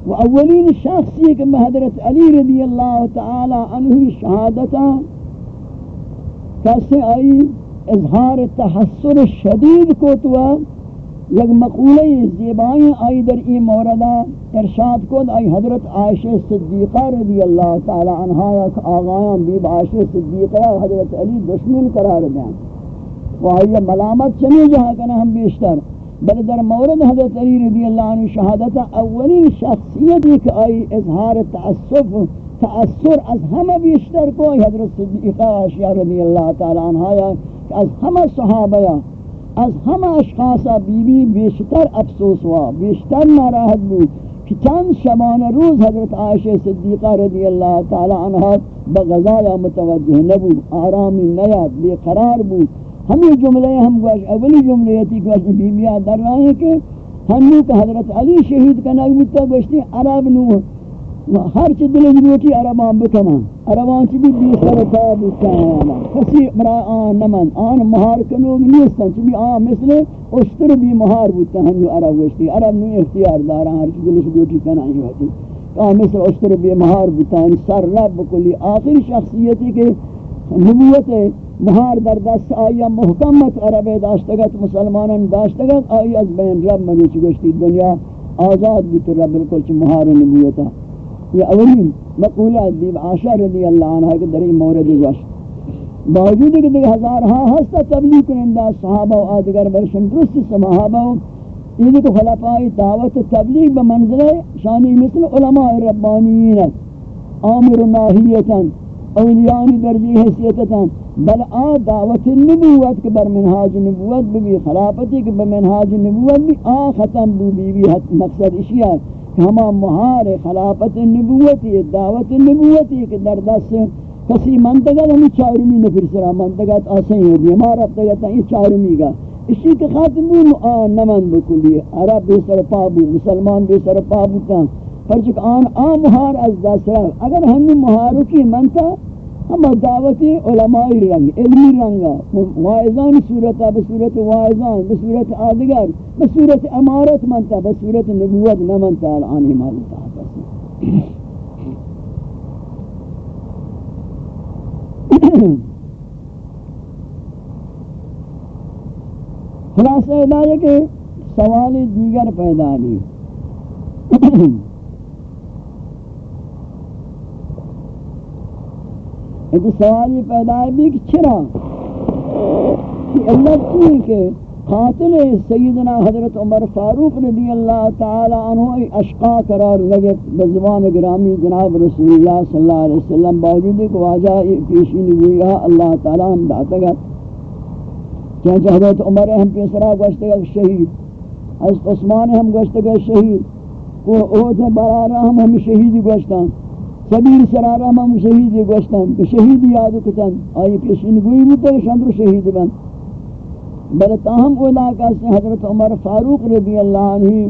و اولین شخصی کہ حضرت علی رضی اللہ تعالی عنہ شہادتا کیسے آئی اظہار تحسر شدید کو تو یک مقولہ زیبائیں آئی در این موردہ ارشاد کن آئی حضرت عائشہ صدیقہ رضی اللہ تعالی عنہ یک آغایان بیب عائشہ صدیقہ حضرت علی دشمن قرار دیں وہ آئی ملامت چنی جہاں کنا ہم بیشتر. بل در مورد حضرت علی رضی اللہ عنہ شہادت اولین شخصیت ایک آئی اظہار تعصف تأثر از ہمہ بیشتر کو حضرت صدیقہ عائشہ رضی اللہ تعالی عنہ از ہمہ صحابہ از همه اشخاص بی بی بیشتر افسوس وا بیشتر ناراحت بود کہ چند شبان روز حضرت عائشہ صدیقہ رضی اللہ تعالی عنہ بغزایا متوجہ نبود، آرامی نیاد بے قرار بود. ہمیں جملے ہم گوش اولی جملے تھی گوش بی بیاں در رہے ہیں کہ ہم نے کہ حضرت علی شہید کا نگو تا گوشتی عرب نو ہر چی دل جنوٹی عربان بکمان عربان چی بھی بی سر تاب بکمان کسی مرا آن نمن، آن مہار کنوگ نیستن، چی بھی آن مثل اشتر بھی مہار بودتا ہم جو عرب وشتی عرب نو اختیار دارا، ہر چی دل جنوٹی کنائی ہوتی۔ آن مثل اشتر بھی مہار بودتا، ہم سر رب بکلی آخر شخصیتی کے نبوت ہے مہار در دست آیا محکمت عرب داشتگت مسلمانان داشتگت آئی از بین رب منو چی گشتی دنیا، آزاد بیت رب بالکل چی مہار نبوتا یہ اولین مقولہ دیب عاشا رضی اللہ عنہ کے در این مورد گوش باوجود کہ دیکھ ہزار ہاں ہستا تبلیغ کنندہ صحابہ و آدگر برشن، درست صحابہ یہ دیکھ خلافائی دعوت تبلیغ بمنزل شانی مثل علماء ربانیین آمر ناہیتا اولیانی درجی حیثیتتا بل آ دعوت النبوت کے بر نبوت بھی خلافتی کے بر نبوت بھی آ ختم بھی بھی مقصد اشیاء ہما مہار خلافت نبوتی، دعوت نبوتی کہ در دست کسی منطقہ ہمیں چارمی نفر سرا منطقہ آسیں ہو دی ہمارا ابتگتا یہ چارمی گا۔ اسی کے خاتم بھی آن نمن بکلی، عرب بے سر پابو مسلمان بے سر پابو کان پرچک آن آن مہار از دست رہا اگر ہمیں مہارو کی منطقہ ہم دعوت علمائی رنگ، علمی رنگا وائزان صورتا بصورت وائزان بصورت آدگر بصورت امارت منتا بصورت نبوت نمنتا۔ الان مالتا خلاصہ ادا ہے کہ سوال دیگر پیدا نہیں۔ ایک سوال یہ پیدا ہے بھی کہ چرا؟ کہ اللہ کی ہے کہ قاتل سیدنا حضرت عمر فاروق رضی اللہ تعالی عنہ اشقا قرار لگے بزبان گرامی جناب رسول اللہ صلی اللہ علیہ وسلم باوجود کہ واجہ پیشین ہوئی ہاں اللہ تعالی ہم داتا گا چونچہ حضرت عمر ہم پیسرا گوشتے گا شہید، حضرت عثمان ہم گوشتے گا شہید۔ کو اوہ برارا ہم ہم شہیدی گوشتا سبیر سرارا ہم شہید گوشتن کہ شہید یاد کتن آئی پیشین گوئی بودتا کہ شندر شہید بن۔ بل تاہم اولا کہتے حضرت عمر فاروق رضی اللہ عنہ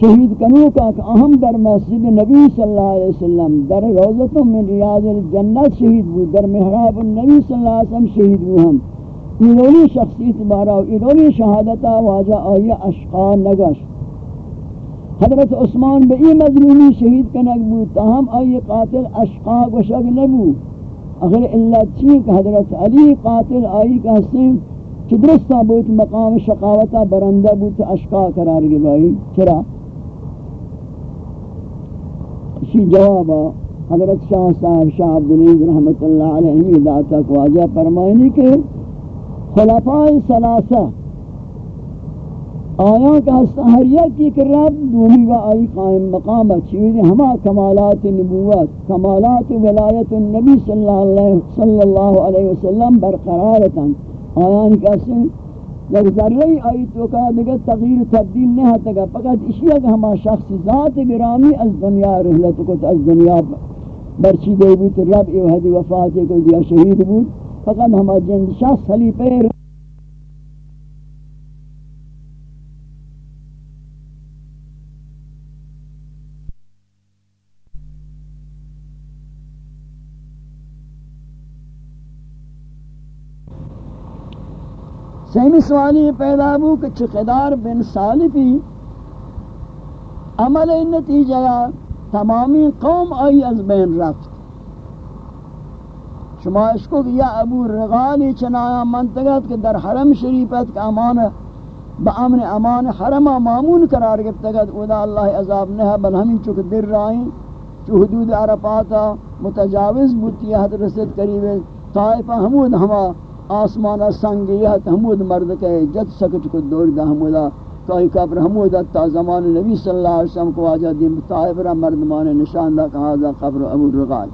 شہید کنو کا کہ اہم در مسجد نبی صلی اللہ علیہ وسلم، در روزت من ریاض الجنت شہید بود در محراب النبی صلی اللہ علیہ وسلم شہید بود ہم۔ ایرونی شخصیت بارا ایرونی شہادتا واجہ آئی اشقا نگشت حضرت عثمان بے ای مظلومی شہید کنک بود تاہم آئی قاتل اشقاق و شک نبو اگر اللہ چین کہ حضرت علی قاتل آئی کا حسین چی درستا بود مقام شقاوتا برندہ بود اشقاق قرار گی چرا؟ اسی جوابا حضرت شاہ صاحب شاہ عبدالعید رحمت اللہ علیہ داتا کو آجا فرمائنی کہ خلفاء سلاسہ آیاں کا ہر یکی کہ رب دومی و آئی قائم مقام چیوزی ہما کمالات نبوت، کمالات ولایت النبی صلی اللہ علیہ وسلم برقرارتا آیان کسی یک ذرہی آئی تو کہا دیگر تغییر تبدیل نہیں ہوتا گا، فقط اشیاء کہ ہما شخص ذات گرامی از دنیا رحلت کو از دنیا برچی دے بود، رب ایوہدی وفات کو دیا شہید بود۔ فقط ہما جند شخص حلیفہ سیمی سوالی پیدا ہو کہ چقدار بن صالفی عمل نتیجہ تمامی قوم آئی از بین رفت۔ شما اشکو کہ یا ابو رغالی چنایا منطقت کہ در حرم شریفت کا امان با امن امان حرم مامون قرار گفتگت اودا اللہ عذاب نہ بل ہمیں چک در رائیں، چو حدود عرفاتا متجاوز بوتی حد رسد قریب طائفہ حمود ہما آسمان سنگیت حمود مرد کے جت سکت کو دور دا حمودا کوئی قبر حمود تا زمان نبی صلی اللہ علیہ وسلم کو آجا دیم طائف را مردمان نشان دا کہا دا قبر ابو رغال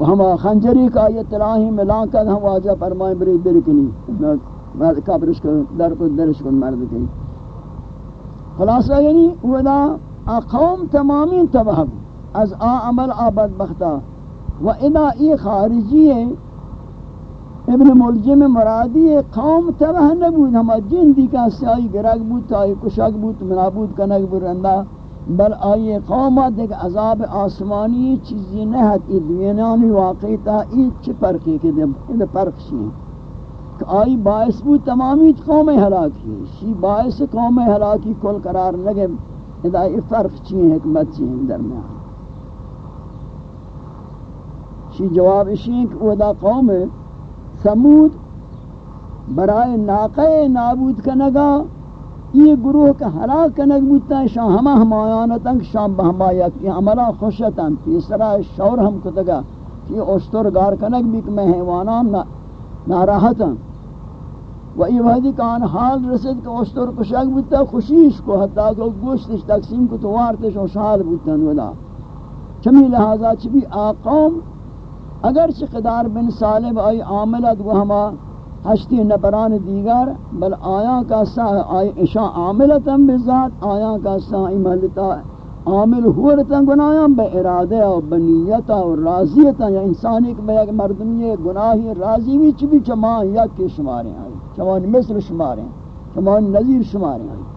و ہما خنجری کا یہ تلاہی ملان کر ہم آجا فرمائیں بری برکنی۔ مرد قبرش کو در کو درش کو مرد کی۔ خلاصہ یعنی وہ دا قوم تمامی تبہب از آ عمل آباد بختہ و ادا ای خارجی ہے ابن ملجم مرادی ہے قوم تبہ نبود. ہما جن دی کا سیائی گرگ بود تائی کشک بود منابود کنک برندہ بل آئی قومت دیکھ عذاب آسمانی چیزی نہت، ای دوینانی واقعی تا ای چی پرکی کے دے پرک شیئے کہ آئی باعث بود تمامی قوم حلاکی شی باعث قوم حلاکی کل قرار لگے ادا ای فرق چیئے حکمت چیئے درمیان شی جواب اشین کہ وہ دا قوم سمود برائے ناقہ نابود کنگا، یہ گروہ کا حلاک کنگ بودتا ہے، شاہ ہما ہمایانتا کہ شام بہما یکی عملہ خوشتا ہم تیسرا شور ہم کتگا کہ اشتر گار کنگ بھی کہ میں حیوانان ناراحتا و یہ وحدی کان حال رسد کہ اشتر کشک بودتا خوشیش کو حتیٰ کہ گوشتش تقسیم کو توارتش اشحال بودتا ودا۔ چمی لہذا چبی آقوم اگر قدار بن صالب آئی عاملت و ہما ہشتی نبران دیگر، بل آیا کا سا آئی اشاء عاملتا بذات آیا کا سا آئی محلتا عامل ہورتا گنایا بے ارادہ و بنیتا و راضیتا یا انسانی کے بے مردمی گناہی راضی بھی چبی، چمان یک کے آئی، چمان مثل شمارے چمان نظیر شمارے آئی۔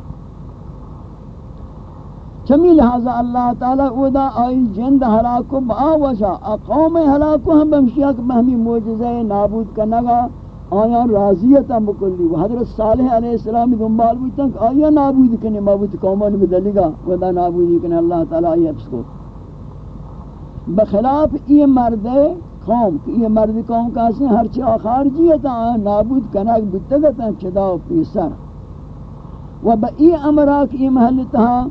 چمی لہذا اللہ تعالی اودا آئی جند حلاکو با وجہ اقوم حلاکو ہم بمشیہ کہ بہمی موجزہ نابود کرنگا آیا راضیتا مکلی و حضرت صالح علیہ السلام دنبال بودتا کہ آیا نابود کرنے مابود قومان بدلی گا. ودا نابودی کرنے اللہ تعالی آئی حفظ کو. بخلاف یہ مرد قوم، کہ یہ مرد قوم کا حسن ہر چاہ خارجیتا آیا نابود کنک بودتا گتا چدا و پیسر. و با ای امراک ای محلتہا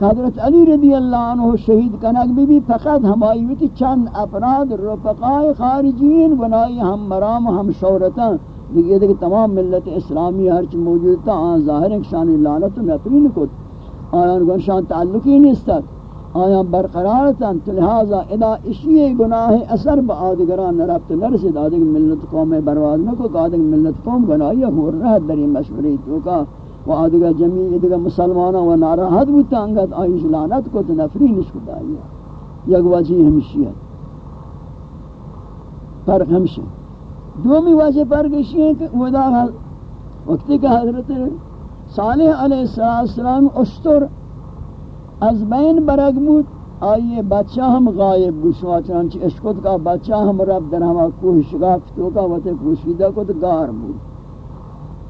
حضرت علی رضی اللہ عنہ شہید کنک بھی بھی فقط ہمائی ہوتی چند افراد رفقائے خارجین، بنائی ہم مرام ہم شورتا یہ دیکھ تمام ملت اسلامی ہرچ موجود تا آن ظاہر ہے شان لعنت نفرین کت آیان گنشان تعلقی نیستت آیان برقرار تن لہذا ادا اشیئے گناہ اثر با آدگران نرفت نرسید آدگر ملت قوم برباد نکو آدگر ملت قوم گناہی ہور رہت در این مشوری تو کا۔ و آدھگا جمعی ادھگا مسلمانا و ناراحت بودتا انگت آئیش لعنت کو تو نفرینش کو دائی یک وجہ ہمشی ہے۔ فرق ہمشی۔ دومی وجہ فرق اسی ہے کہ ودا وقتی کہ حضرت صالح علیہ السلام اشتر از بین برگ بود۔ آئیے بچہ ہم غائب گوشوا چنانچہ اشکت کا بچہ ہم رب در ہما کوہ شگافتو کا وطے کوشیدہ کو تو گار بود۔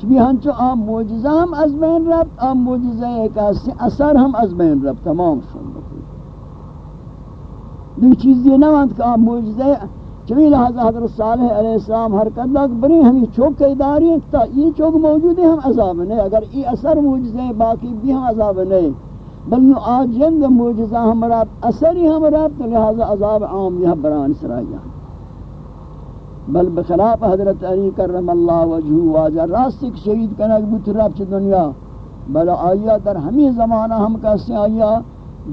چبی ہنچو آم موجزہ ہم از بین رفت آم موجزہ ایک اثر ہم از بین رفت، تمام شن بکلی دیکھ چیز یہ نہ مانت کہ آم موجزہ چمی لہذا حضرت صالح علیہ السلام حرکت دا بری ہمیں چوک کے اداری ہیں، تا یہ چوک موجود ہے ہم عذاب نہیں، اگر یہ اثر موجزہ باقی بھی ہم عذاب نہیں، بل نو آجند موجزہ ہم رب اثری ہم رب لہذا عذاب عام یہ بران سرائی بل بخلاف حضرت علی کرم اللہ وجہو واجہ راست ایک شہید کنک بوت رب چھ دنیا، بل آیا در ہمیں زمانہ ہم کہتے آیا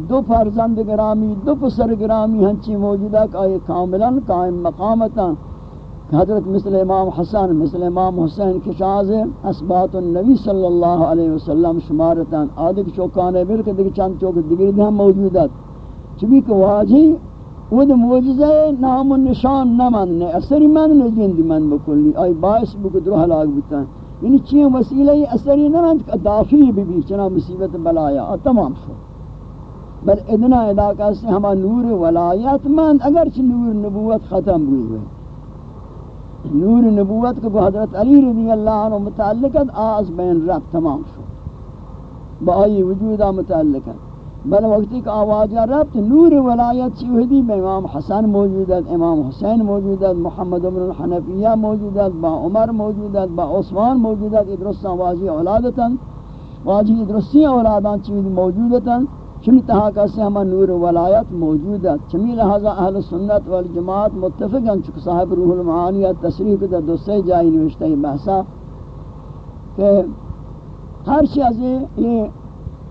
دو فرزند گرامی، دو پسر گرامی ہنچی موجودہ کہ آئے کاملا قائم مقامتا حضرت مثل امام حسن، مثل امام حسین کشاز اسبات النبی صلی اللہ علیہ وسلم شمارتا آدھک چوکانے بلکہ دیکھ چند چوک دیگر دیں موجودت چبی کہ واجی وہ معجزہ نام و نشان نہ من اثری من نہ جند من بکلی۔ ای باعث بک درو ہلاک بتا یعنی چیئے وسیلہ اثری نہ من دافی بھی بھی چنا مصیبت بلایا تمام شو۔ بل ادنا علاقہ سے ہما نور ولایت من اگر چھ نور نبوت ختم ہوئی ہوئی۔ نور نبوت کو حضرت علی رضی اللہ عنہ متعلقت آز بین رب تمام شو۔ با آئی وجودہ متعلقت بل وقتی کہ آواز ربط نور ولایت چیوہدی میں امام حسن موجودت امام حسین موجودت محمد بن الحنفیہ موجودت با عمر موجودت با عثمان موجودت ادرستان واجی اولادتا واجی ادرسی اولادان چیوہدی موجودتا چمی تہا کسی ہما نور ولایت موجودت چمی لہذا اہل سنت والجماعت متفقا چکہ صاحب روح المعانیت تصریح کتا دوستے جائی نوشتہ بحثا کہ ہر چیز یہ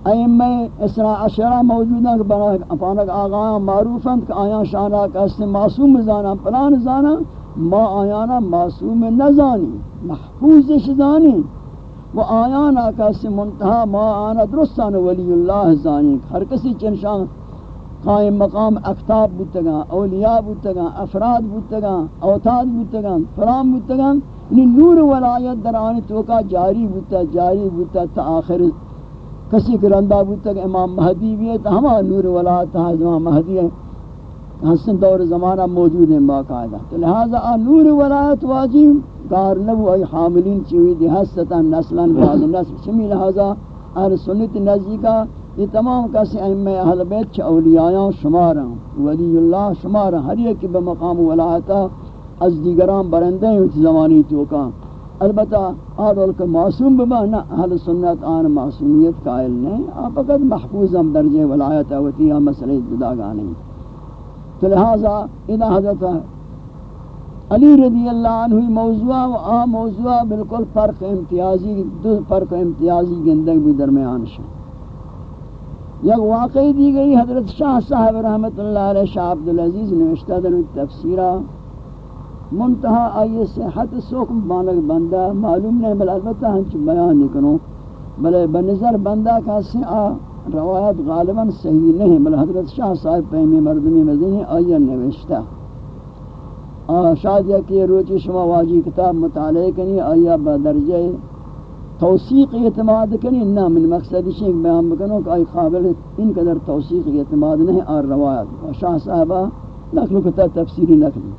ائمہ اسرا عشرہ موجود ہیں کہ بنا اپانک آغایاں معروف ہیں کہ آیاں شانہ کسی معصوم زانا پلان زانا ما آیانا معصوم نزانی، محفوظ شزانی۔ و آیانا کسی منتہا، ما آنا درستان ولی اللہ زانی۔ ہر کسی چنشان قائم مقام اکتاب بودتگا اولیاء بودتگا افراد بودتگا اوتاد بودتگا فرام بودتگا یعنی نور ولایت در آنی توکا جاری بودتا جاری بودتا تا آخر کسی کے رندہ بودتا کہ امام مہدی بھی ہے، تو ہما نور ولایت ہاں، امام مہدی ہے۔ ہاں، حسن دور زمانہ موجود ہیں باقاعدہ۔ تو لہذا نور ولایت واجب گار نبو ای حاملین چیوئی دی حسطا نسلا بعد نسل۔ چمی لہذا اہل سنت نزدی کا یہ تمام کسی ائمہ اہل بیت چھ اولیاء شمارا ولی اللہ شمارا ہر ایک بمقام ولایتا از دیگران برندے ہیں، اس زمانی تو کا البتہ آدھول کہ معصوم ببانا اہل سنت آن معصومیت قائل نہیں آپ اگر محفوظ ہم درجہ ولایت ہوتی مسئلہ جدا گانے تو لہذا اذا حضرت علی رضی اللہ عنہ موضوع و آ موضوع بالکل فرق امتیازی، دو فرق امتیازی گندگ بھی درمیان شا یک واقعی دی گئی حضرت شاہ صاحب رحمت اللہ علیہ شاہ عبدالعزیز نوشتہ در تفسیرہ منتہا آئی صحت سوکم بانک بندہ معلوم نہیں بل البتہ ہنچ بیان نہیں کنوں بلے بنظر بندہ کا آ روایت غالباً صحیح نہیں بل حضرت شاہ صاحب پہمی مردمی مدینی آئی نوشتہ۔ شاید کہ روچی شما واجی کتاب مطالعہ کنی آیا بدرجہ توثیق اعتماد کنی، نہ من مقصد شیخ بیان بکنو کہ آئی قابل ان قدر توثیق اعتماد نہیں آر روایت۔ شاہ صاحبہ نقل کتاب تفسیری نقلی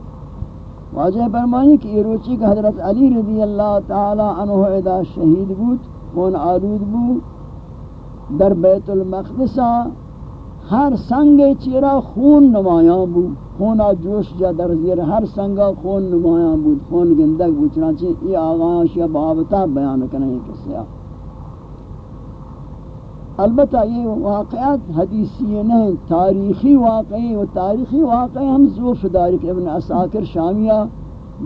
واجہ فرمانی کہ یہ روچی کہ حضرت علی رضی اللہ تعالی عنہ ادا شہید بود کون آلود بود، در بیت المقدسہ ہر سنگ چیرا خون نمایاں بود خونا جوش جا در زیر ہر سنگا خون نمایاں بود، خون گندگ بود، چنانچہ یہ آغایاں شیعہ بابتا بیان کرنے کسی آپ البتہ یہ واقعات حدیثی نہیں تاریخی واقعی و تاریخی واقعی ہم زوف دارک ابن اساکر شامیہ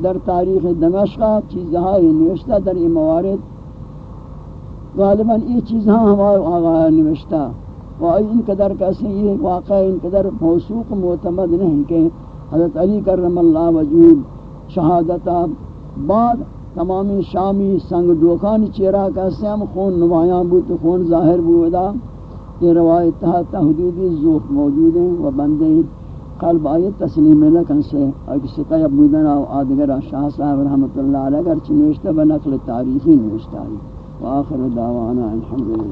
در تاریخ دمشقہ چیزہائی نوشتہ در یہ موارد غالباً یہ چیزہاں ہمارے آغا نوشتہ و ان قدر کسی یہ واقع ان قدر موثوق معتمد نہیں کہ حضرت علی کرم اللہ وجود شہادتہ بعد تمامی شامی سنگ دوکان چیرا کا سیم خون نمایاں بود، خون ظاہر بودا۔ یہ روایت تحت حدودی ذوق موجود ہیں و بندے قلب آیت تسلیم لکن سے۔ اگر سقی ابودن و آدگر شاہ صاحب رحمت اللہ علیہ اگر چنوشتہ بنقل تاریخی نوشتہ ہے وآخر دعوانا الحمدللہ۔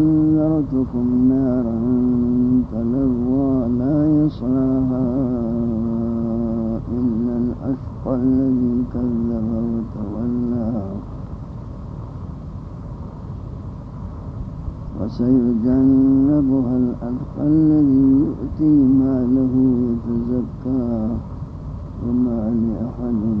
فأنذرتكم نارا تلوى لا يصلاها إلا الأشقى الذي كذب وتولى وسيجنبها الأتقى الذي يؤتي ماله يتزكى وما لأحد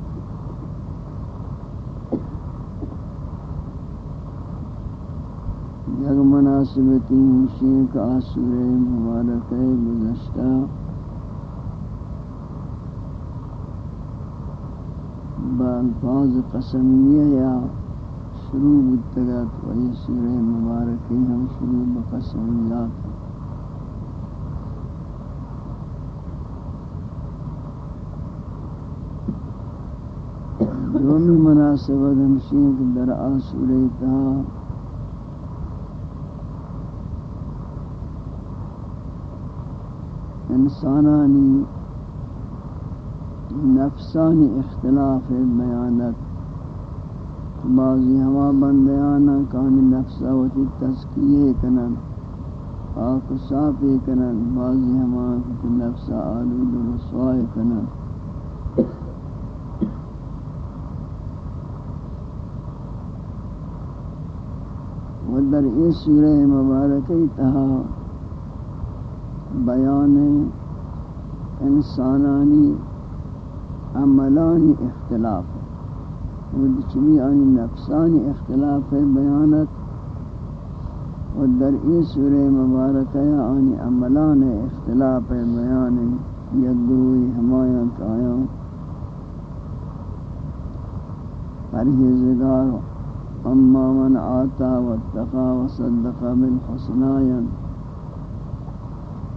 یک مناسبتی ہمشین کا سورہ مبارک گزشتہ۔ بالفاظ قسمیہ یا شروع بتگت و یہ سورہ مبارکی ہم شروع بقسمیات دومی مناسبت ہمشین کہ در آسورہ تا انسانانی نفسانی اختلاف بیانت. بعضی ہوا بندیانا کانی نفسا وتی تزکیه کنن آک صافی کنن، بعضی ہوا کتی نفسا آلود رسوائی کنن. و در این سورہ مبارکی تہا بیان انسانانی عملانی اختلاف و چمی آنی نفسانی اختلاف بیانت۔ و در این سورہ مبارکہ آنی عملان اختلاف بیان یک گروہی ہمایاں کایاں پرہیزگار، اما من آتا واتقا وصدق بالحسنایا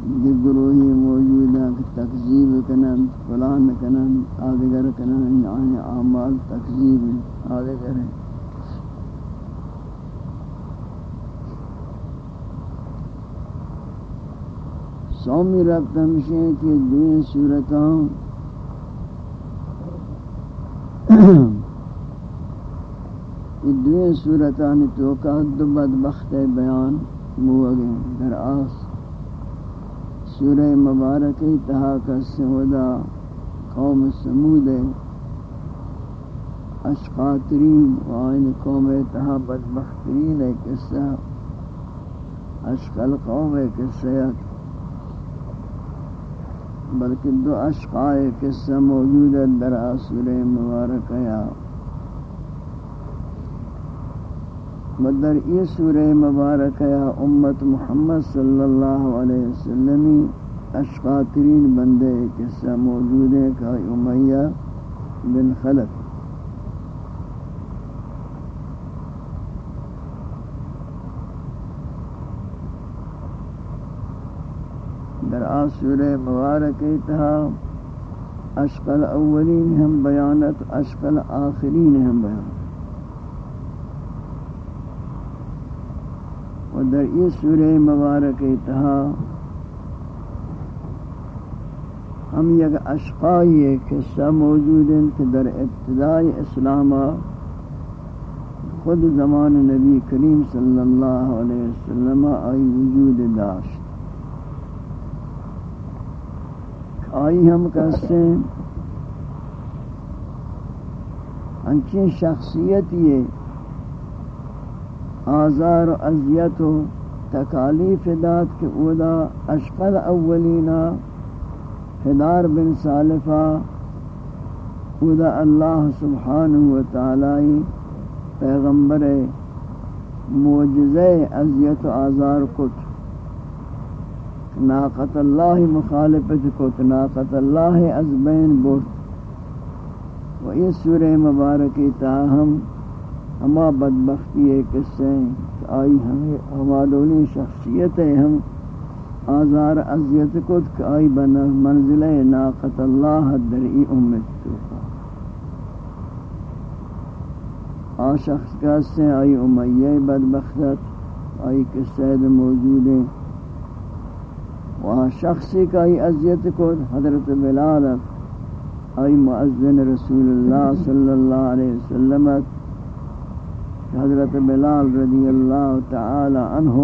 گروہی موجود ہیں کہ تکذیب کنن، فلان کنن آدگر کنن یعنی اعمال تکذیب آدگر ہیں۔ سومی ربط ہمشہ کہ دوئیں صورتاں دوئیں صورتاں توقع دو بدبخت بیان موگے در آس سورہ مبارک تہا کا سودا قوم سمود اشقاترین و آئین قوم تہا بدبخترین ہے قصہ اشقل قوم ہے قصہ بلکہ دو اشقائے قصہ موجود ہے در سورہ مبارک یا بدر یہ سورہ مبارک یا امت محمد صلی اللہ علیہ وسلم اشقاترین بندے قصہ موجود ہے کہ امیہ بن خلف۔ در آسور مبارک تہا اشقل اولین ہم بیانت اشقل آخرین ہم بیانت۔ و در یہ سورہ مبارک تہا ہم یک اشقائی قصہ موجود ہیں کہ در ابتدائی اسلام خود زمان نبی کریم صلی اللہ علیہ وسلم آئی وجود داشت آئی ہم کہتے ہیں، انچین شخصیت یہ آزار و اذیت و تکالیف داد کہ اودا اشقل اولینا حدار بن صالفہ اودا اللہ سبحانہ و تعالی پیغمبر معجزہ اذیت و آزار کت۔ ناقت اللہ مخالفت کو ناقت اللہ از بین برد۔ و اس سورہ مبارکی تاہم ہما بدبختی ہے قصے کہ آئی ہمیں ہمارونی شخصیت ہے ہم۔ آزار عذیت کو کہ آئی بنا منزل ناقت اللہ درئی امت توفا آ شخص کا سے آئی امیہ بدبختت آئی قصہ موجود ہیں وہاں شخصی کا ہی عذیت کو حضرت بلال آئی معذن رسول اللہ صلی اللہ علیہ وسلم حضرت بلال رضی اللہ تعالی عنہ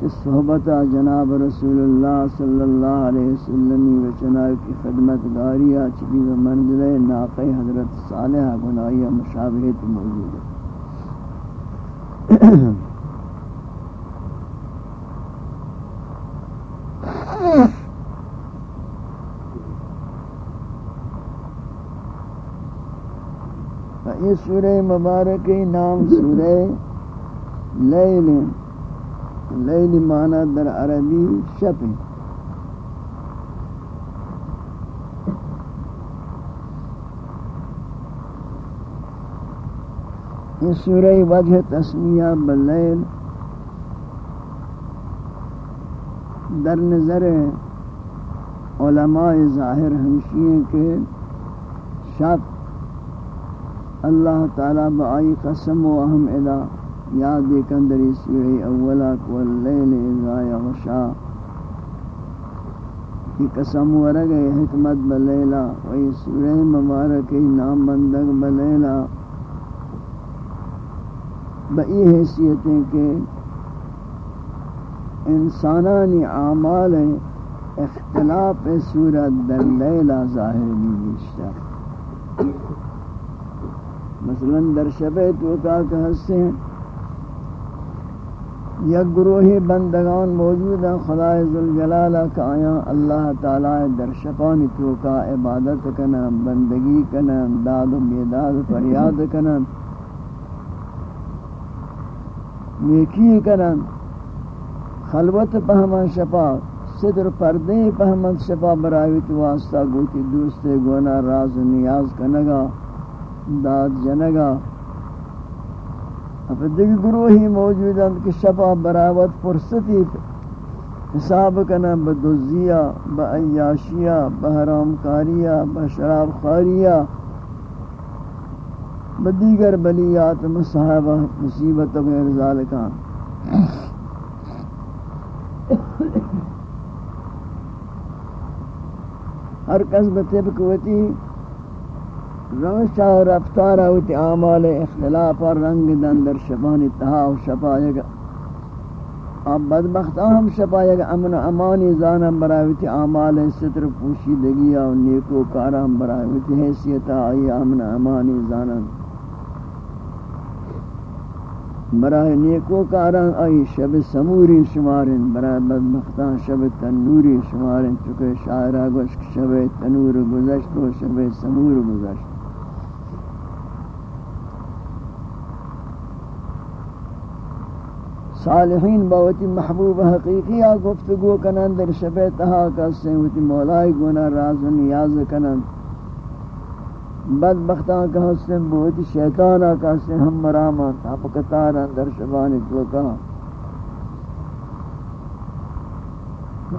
جس صحبت جناب رسول اللہ صلی اللہ علیہ وسلم و چنائے کی خدمت گاریہ چبی و منزل ناقی حضرت صالحہ گنائیہ مشابہت موجود ہے۔ یہ سورہ مبارک نام سورہ لیل لیل معنی در عربی شپ یہ سورہ وجہ تسمیہ باللیل در نظر علماء ظاہر ہمشی کے شب اللہ تعالیٰ بآئی قسم و اہم ادا، یاد کندری سورہ اولا واللیل اذا یغشا۔ کی قسم ورگے حکمت بلیلا وی سورہ مبارکی نام بندگ بلیلا بئی حیثیتیں کہ انسانانی اعمال اختلاف صورت در ظاہر بھی بیشتر۔ مثلا در شب توقع کہ ہستے ہیں یک گروہی بندگان موجود ہیں خدای ذوالجلالہ کا آیا اللہ تعالی در شپانی توقع عبادت کنن بندگی کنن داد و بیداد فریاد کنن نیکی کنن خلوت پہمن شپا صدر پردے پہمن شپا برایت واسطہ گوتی دوست گونا راز نیاز کنگا. داد جنگا۔ اب دیکھ گروہی موجود ہیں کہ شپا براوت فرصتی حساب کنا با دوزیا با بدزیہ بعیاشیہ بحرام کاریہ بشراب خاریہ بدیگر بلیات مصحبہ مصیبت غیر ذالکان ہر کس بطبق ہوتی روشا رفتار ہوتی آمال اختلاف اور رنگ دن در شبان اتحا و شفایگ اب بدبختہ ہم شفایگ امن و امانی زانم براوتی آمال ستر پوشیدگی و نیکو کارم براوتی حیثیتا آئی امن و امانی زانم. برای نیکو کاران آئی شب سموری شمارن، برای بدبختان شب تنوری شمارن چکے شاعرہ گوشک شب تنور گزشت و شب سمور گزشت صالحین باوتی محبوب حقیقی آ گفتگو کنن در شب تہا کسیں وتی مولائی گونا راز و نیاز کنن بدبختان کا حسن بوتی شیطان کا حسن ہم مرامان تھاپ کتاران در شبانی توکا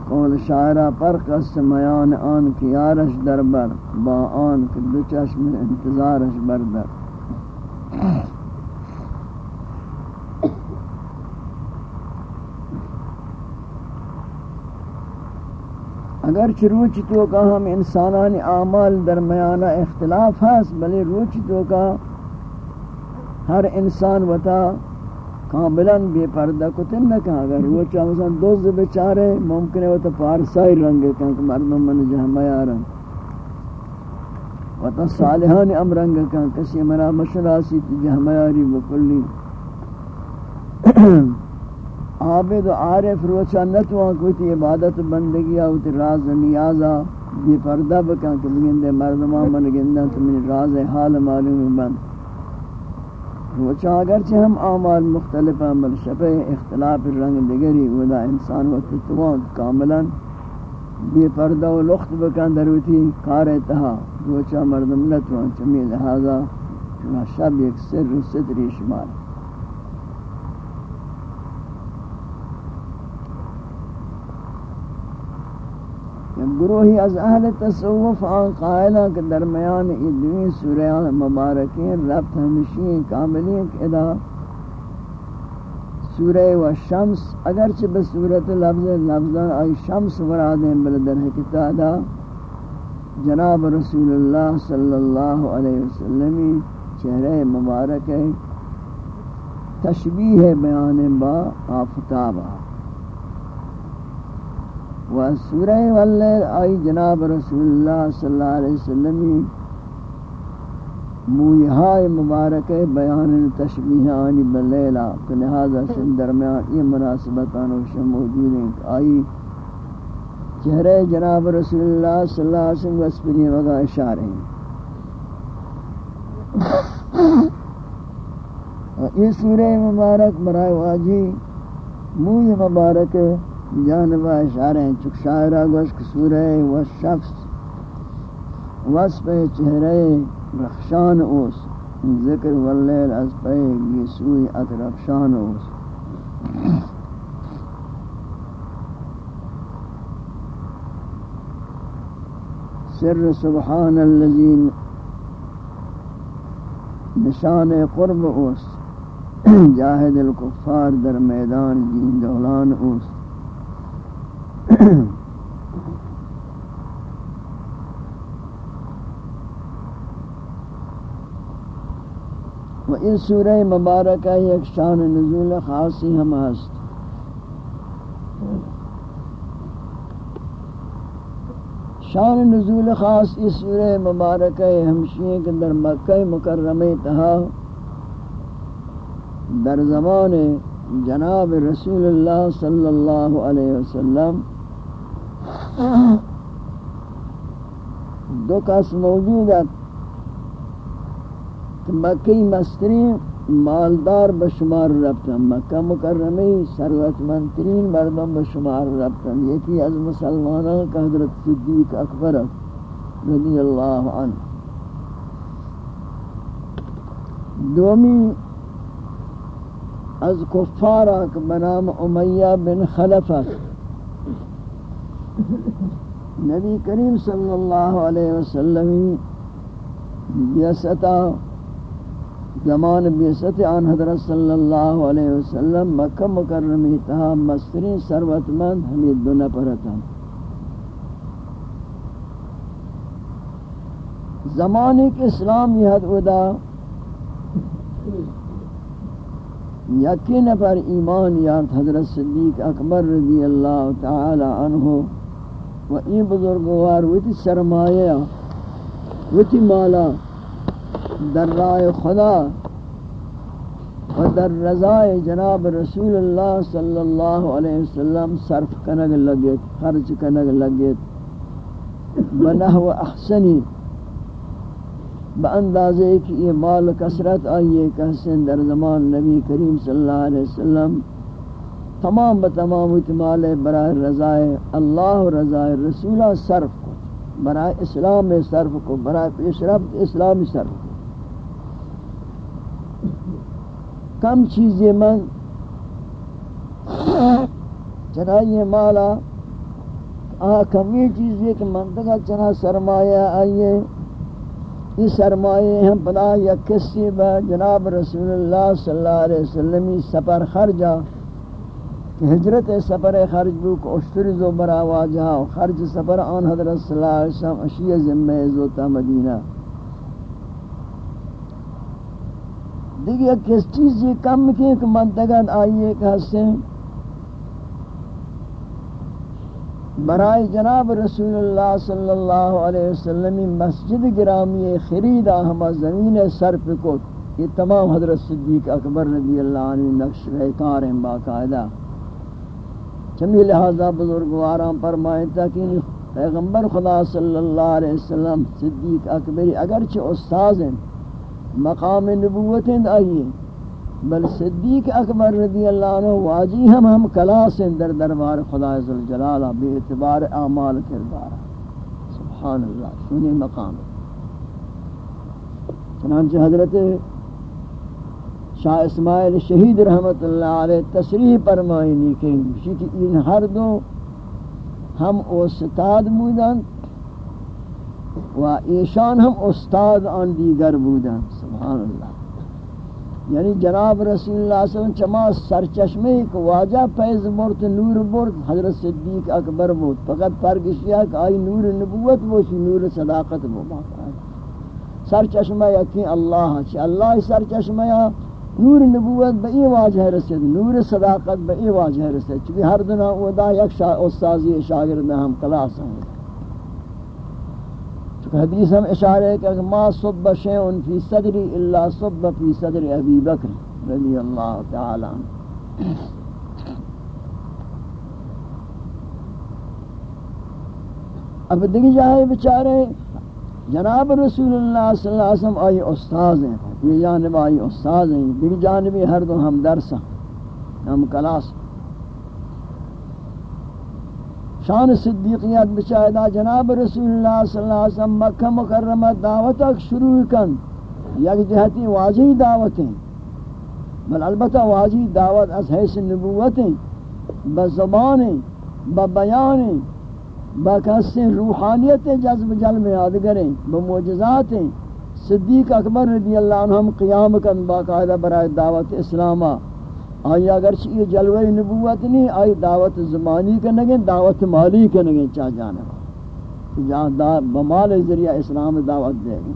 قول شاعرہ پر قص میان آن کی یارش در بر، با آن کی دو چشم انتظارش بر اگر روچ تو کا ہم انسانان اعمال درمیانہ اختلاف ہے بلے روچ تو کا ہر انسان وتا کاملا بے پردہ کتن نہ کہا۔ اگر روچ مثلا دوز بیچارے، ممکن ہے وتا پارسائی رنگ کہ مردم من جہمہ یارن۔ وتا صالحان ام رنگ کہ کسی مرا مشراسی جہمہ یاری بکلی عابد و عارف روچا نتوان کوئی عبادت بندگی آوتی راز نیازا یہ پردہ بکن کہ بگندے مردمان من گندن تو من راز حال معلوم بند روچا اگرچہ ہم آمال مختلف عمل شپے اختلاف رنگ دگری ودا انسان و تتوان کاملا بے پردہ و لخت بکن دروتی کار اتحا روچا مردم نتوان چمی لہذا شب ایک سر و ستری شمار. گروہی از اہل تصوف آن قائلہ کے درمیان ادوین سورہ مبارکین ربط ہمشین کاملین ادا سورہ و شمس اگرچہ بصورت لفظ لفظاً آئی شمس ورادیں بلدر حکتا جناب رسول اللہ صلی اللہ علیہ وسلم چہرہ مبارک تشبیح بیان با آفتابہ و سورہ واللیل، آئی جناب رسول اللہ صلی اللہ علیہ وسلم مویہائی مبارک بیان تشبیح آنی باللیلہ کہ لہذا سن درمیان یہ مناسبتان و شم موجود ہیں آئی چہرے جناب رسول اللہ صلی اللہ علیہ وسلم وسپنی وگا اشارے ہیں۔ یہ سورہ مبارک برائے واجی موی مبارک ہے جانب اشارہ ہیں چک شاعرہ گوشک سورہ و شخص، وصف چہرے رخشان اوس، ذکر واللیل از پہ گیسوی اطرفشان اوس۔ سر سبحان اللذین نشان قرب اوس، [clears throat] جاہد الکفار در میدان جین دولان اوس۔ [clears throat] و این سورہ مبارکہ یک شان نزول خاصی ہم ہست شان نزول خاص اس سورہ مبارکہ ہمشی کے در مکہ مکرمہ تہا در زمان جناب رسول اللہ صلی اللہ علیہ وسلم دو کس موجود ہے مکی مستری مالدار بشمار ربطن، مکہ مکرمی سروت منترین مردم بشمار ربطن، یکی از مسلمانان کا حضرت صدیق اکبر رضی اللہ عنہ. دومی از کفارہ بنام امیہ بن خلفت نبی کریم صلی اللہ علیہ وسلم بیستا زمان بیست آن حضرت صلی اللہ علیہ وسلم مکہ مکرمی تہا مسترین سروت مند ہمیں دو نپرتا زمانے کے اسلام یہ حد ادا۔ یقین پر ایمان یارت حضرت صدیق اکبر رضی اللہ تعالی عنہ۔ و این بزرگوار وتی سرمایہ وتی مالا در رائے خدا و در رضائے جناب رسول اللہ صلی اللہ علیہ وسلم صرف کنگ لگیت خرچ کنگ لگیت بنحو احسنی باندازے کہ یہ مال کثرت آئیے کہ در زمان نبی کریم صلی اللہ علیہ وسلم تمام بتمام اتمال برائے رضائے اللہ و رضائے رسولہ صرف کو، برائے اسلام میں صرف کو، برائے پیشرفت اسلامی صرف کو۔ کم چیزیں من چنہ مالا آ کمی چیزیں کہ منطقہ چنہ سرمایہ آئیے یہ سرمایہ ہم پدا یا کسی با جناب رسول اللہ صلی اللہ علیہ وسلم سفر خرجا کہ حجرت سفر خرج بو کو اشتر زو برا واجہ خرج سفر آن حضرت صلی اللہ علیہ وسلم اشیاء ذمہ زوتا مدینہ. دیکھئے کس چیز یہ کم کی کہ منطقہ آئیے کہ حسن برائے جناب رسول اللہ صلی اللہ علیہ وسلم مسجد گرامی خریدا ہما زمین سرپ کو یہ تمام حضرت صدیق اکبر رضی اللہ عنہ نقش کار ہیں باقاعدہ. چمی لہذا بزرگواران فرمائیں تاکہ پیغمبر خدا صلی اللہ علیہ وسلم صدیق اکبری اگرچہ استاذ ہیں، مقام نبوت ہیں آئیے۔ بل صدیق اکبر رضی اللہ عنہ واجی ہم ہم کلاس ہیں در دربار خدا عزالجلالہ بے اعتبار اعمال کردار سبحان اللہ، سنی مقام۔ چنانچہ حضرت شاہ اسماعیل شہید رحمت اللہ علیہ تصریح فرمائنی کہ ان ہر دو ہم استاد بودن و ایشان ہم استاد آن دیگر بودن، سبحان اللہ۔ یعنی جناب رسول اللہ صلی اللہ علیہ وسلم چما سرچشمے ایک واجہ پیز مرت نور برد حضرت صدیق اکبر بود۔ فقط فرقشیا کہ آئی نور نبوت بوشی، نور صداقت بو۔ سرچشمہ یکی اللہ چی اللہ سرچشمہ یا نور نبوت بئی واجہ رسید، نور صداقت بئی واجہ رسید. چونکہ ہر دنہ ودا یک استازی شاگرد ہم کلاس هم. ہیں حدیث ہم اشارہ ہے کہ ما صب شیئن فی صدری الا صب فی صدر ابی بکر رضی اللہ تعالی عنہ. اب دیکھ جائے بچارے جناب رسول اللہ صلی اللہ علیہ وسلم آئی استاذ ہیں، یہ جانب آئی استاذ ہیں دیکھ جانبی ہر دو ہم درس ہیں، ہم کلاس ہیں۔ شان صدیقیت بچائدہ جناب رسول اللہ صلی اللہ علیہ وسلم مکہ مکرمہ دعوت شروع کن، یک جہتی واضح دعوتیں بل البتہ واضح دعوت از حیث نبوتیں بزبانیں ببیانیں بکسیں روحانیت جذب جلم یادگریں بموجزاتیں صدیق اکبر رضی اللہ عنہ قیام کن باقاعدہ برائے دعوت اسلامہ آئی اگرچہ یہ جلوہ نبوت نہیں، آئی دعوت زمانی کا دعوت مالی کا چاہ جانے۔ جہاں بمال ذریعہ اسلام دعوت دے۔ گی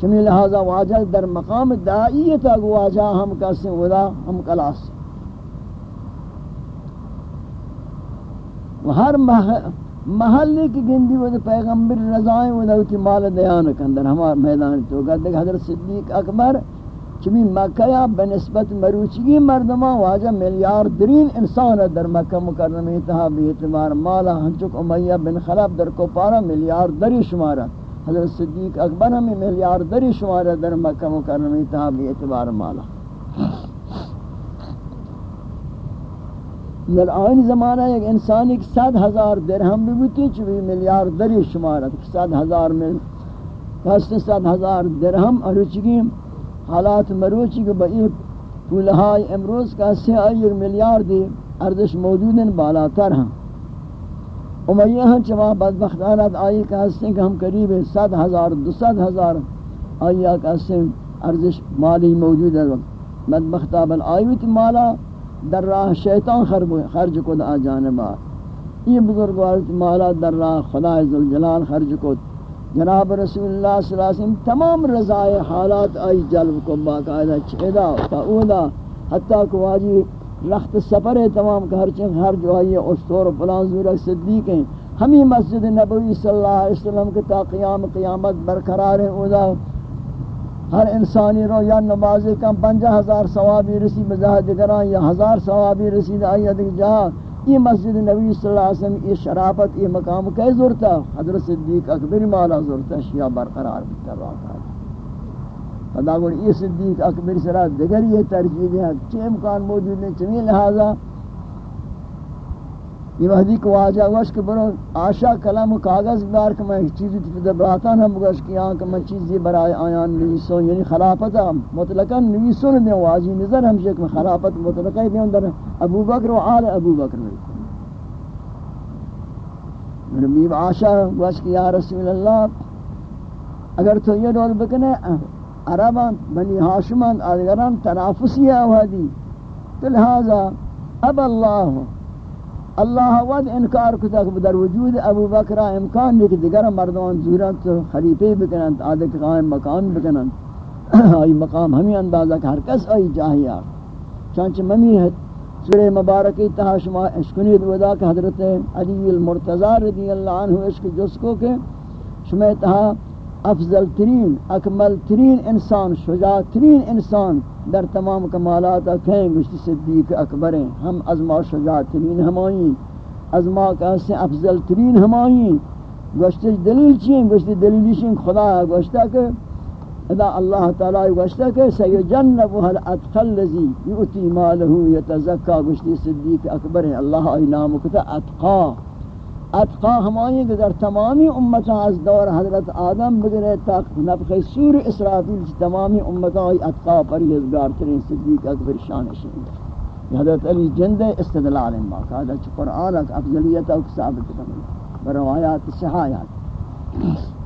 چمی لہذا واجہ در مقام دعیت اگو واجہ ہم کسیں ودا ہم کلاس۔ ہر محلی کی گندی وہ پیغمبر رضائیں وہ دوتی مال دیان کندر ہمارا میدان تو گا حضرت صدیق اکبر چمی مکہ بنسبت مروچگی مردمان واجہ ملیار درین انسان در مکہ مکرمی تہا بھی اعتبار مالا ہنچک امیہ بن خلاب در کو پارا ملیار دری شمارا حضرت صدیق اکبر ہمیں ملیار دری شمارا در مکہ مکرمی تہا بھی اعتبار مالا در آئین زمانہ ایک انسان ایک سات ہزار درہم بھی بوتی چوی ملیار دری شمارا سات ہزار میں سات ہزار درہم اروچگی حالات مروچی کہ بئی پولہائی امروز کا سے آئی ایک ملیار دی ارزش موجود ہیں۔ بالاتر ہیں امیہ ہیں چما بدبختانات آئی کہ ہستے کہ ہم قریب ست ہزار، دو ست ہزار آئی کہ ہستے ارزش مالی موجود ہے۔ بدبختہ بل آئیوت مالا در راہ شیطان خرج کو دا جانبا یہ بزرگوارت مالا در راہ خدا عزالجلال خرج کو جناب رسول اللہ صلی اللہ علیہ وسلم تمام رضائے حالات آئی جلب کو باقاعدہ چھیدا تعودا حتیٰ کہ واجی رخت سفر تمام کہ ہر چنگ ہر جو آئی اشتور و زورک صدیق ہیں. ہمیں مسجد نبوی صلی اللہ علیہ وسلم کے تا قیام قیامت برقرار ہیں اودا ہر انسانی رو یا نمازی کم پنجہ ہزار ثوابی رسی بزاہ دگران یا ہزار ثوابی رسی دا آئی جہاں یہ مسجد نبی صلی اللہ علیہ وسلم، یہ شرافت، یہ مقام کئی زورتا حضرت صدیق اکبر مالا زورتا شیعہ برقرار بیتا واقع خدا گوڑ یہ صدیق اکبر سرا دیگر یہ ترجیح ہے چھ امکان موجود ہیں چمی لہذا یہ وحدی کو آجا وش کہ برو آشا کلام و کاغذ دار کہ میں چیزی تی دبراتان ہم گوش کہ آن کہ میں چیزی برای آیان نویسوں یعنی خلافتا مطلقا نویسوں نے واجی نظر ہم شک میں خلافت مطلقا ہی دیون در ابو بکر و آل ابو بکر ملکو نبی یعنی آشا وش کہ یا رسول اللہ، اگر تو یہ رول بکنے، عربان، بنی ہاشمان آدگران تنافسی آوادی تو لہذا اب اللہ اللہ ود انکار کتا کہ در وجود ابو بکرہ امکان نہیں کہ دیگر مردمان زورت خلیفے بکنن آدھے قائم مقام بکنن [coughs] آئی مقام ہمیں اندازہ کہ ہر کس آئی جاہیا چانچہ ممی ہے، سورہ مبارکی تہا شما اشکنید ودا کہ حضرت علی المرتضی رضی اللہ عنہ عشق جس کو کہ شما تہا افضل ترین اکمل ترین انسان شجاع ترین انسان در تمام کمالات کہیں گشت صدیق اکبر ہیں۔ ہم ازما شجاع ترین ہمائیں ازما کہتے ہیں افضل ترین ہمائیں گوشت دلیل چیئیں گوشت دلیلی چیئیں خدا ہے گوشتا کہ ادا اللہ تعالی گوشتا کہ سیجنبها الاتقل الذی یؤتی مالہ یتزکا گوشت صدیق اکبر ہیں۔ اللہ ای نام کتا اتقا اتقا ہمائیں کہ در تمامی امتاں از دور حضرت آدم بگرے تک نفخ سور اسرافیل تمامی امتاں اتقا پریزگار ترین صدیق اکبر شان شہید حضرت علی جند استدلال ما قاعدہ قرآن افضلیت او ثابت کرنا بروایات صحایات.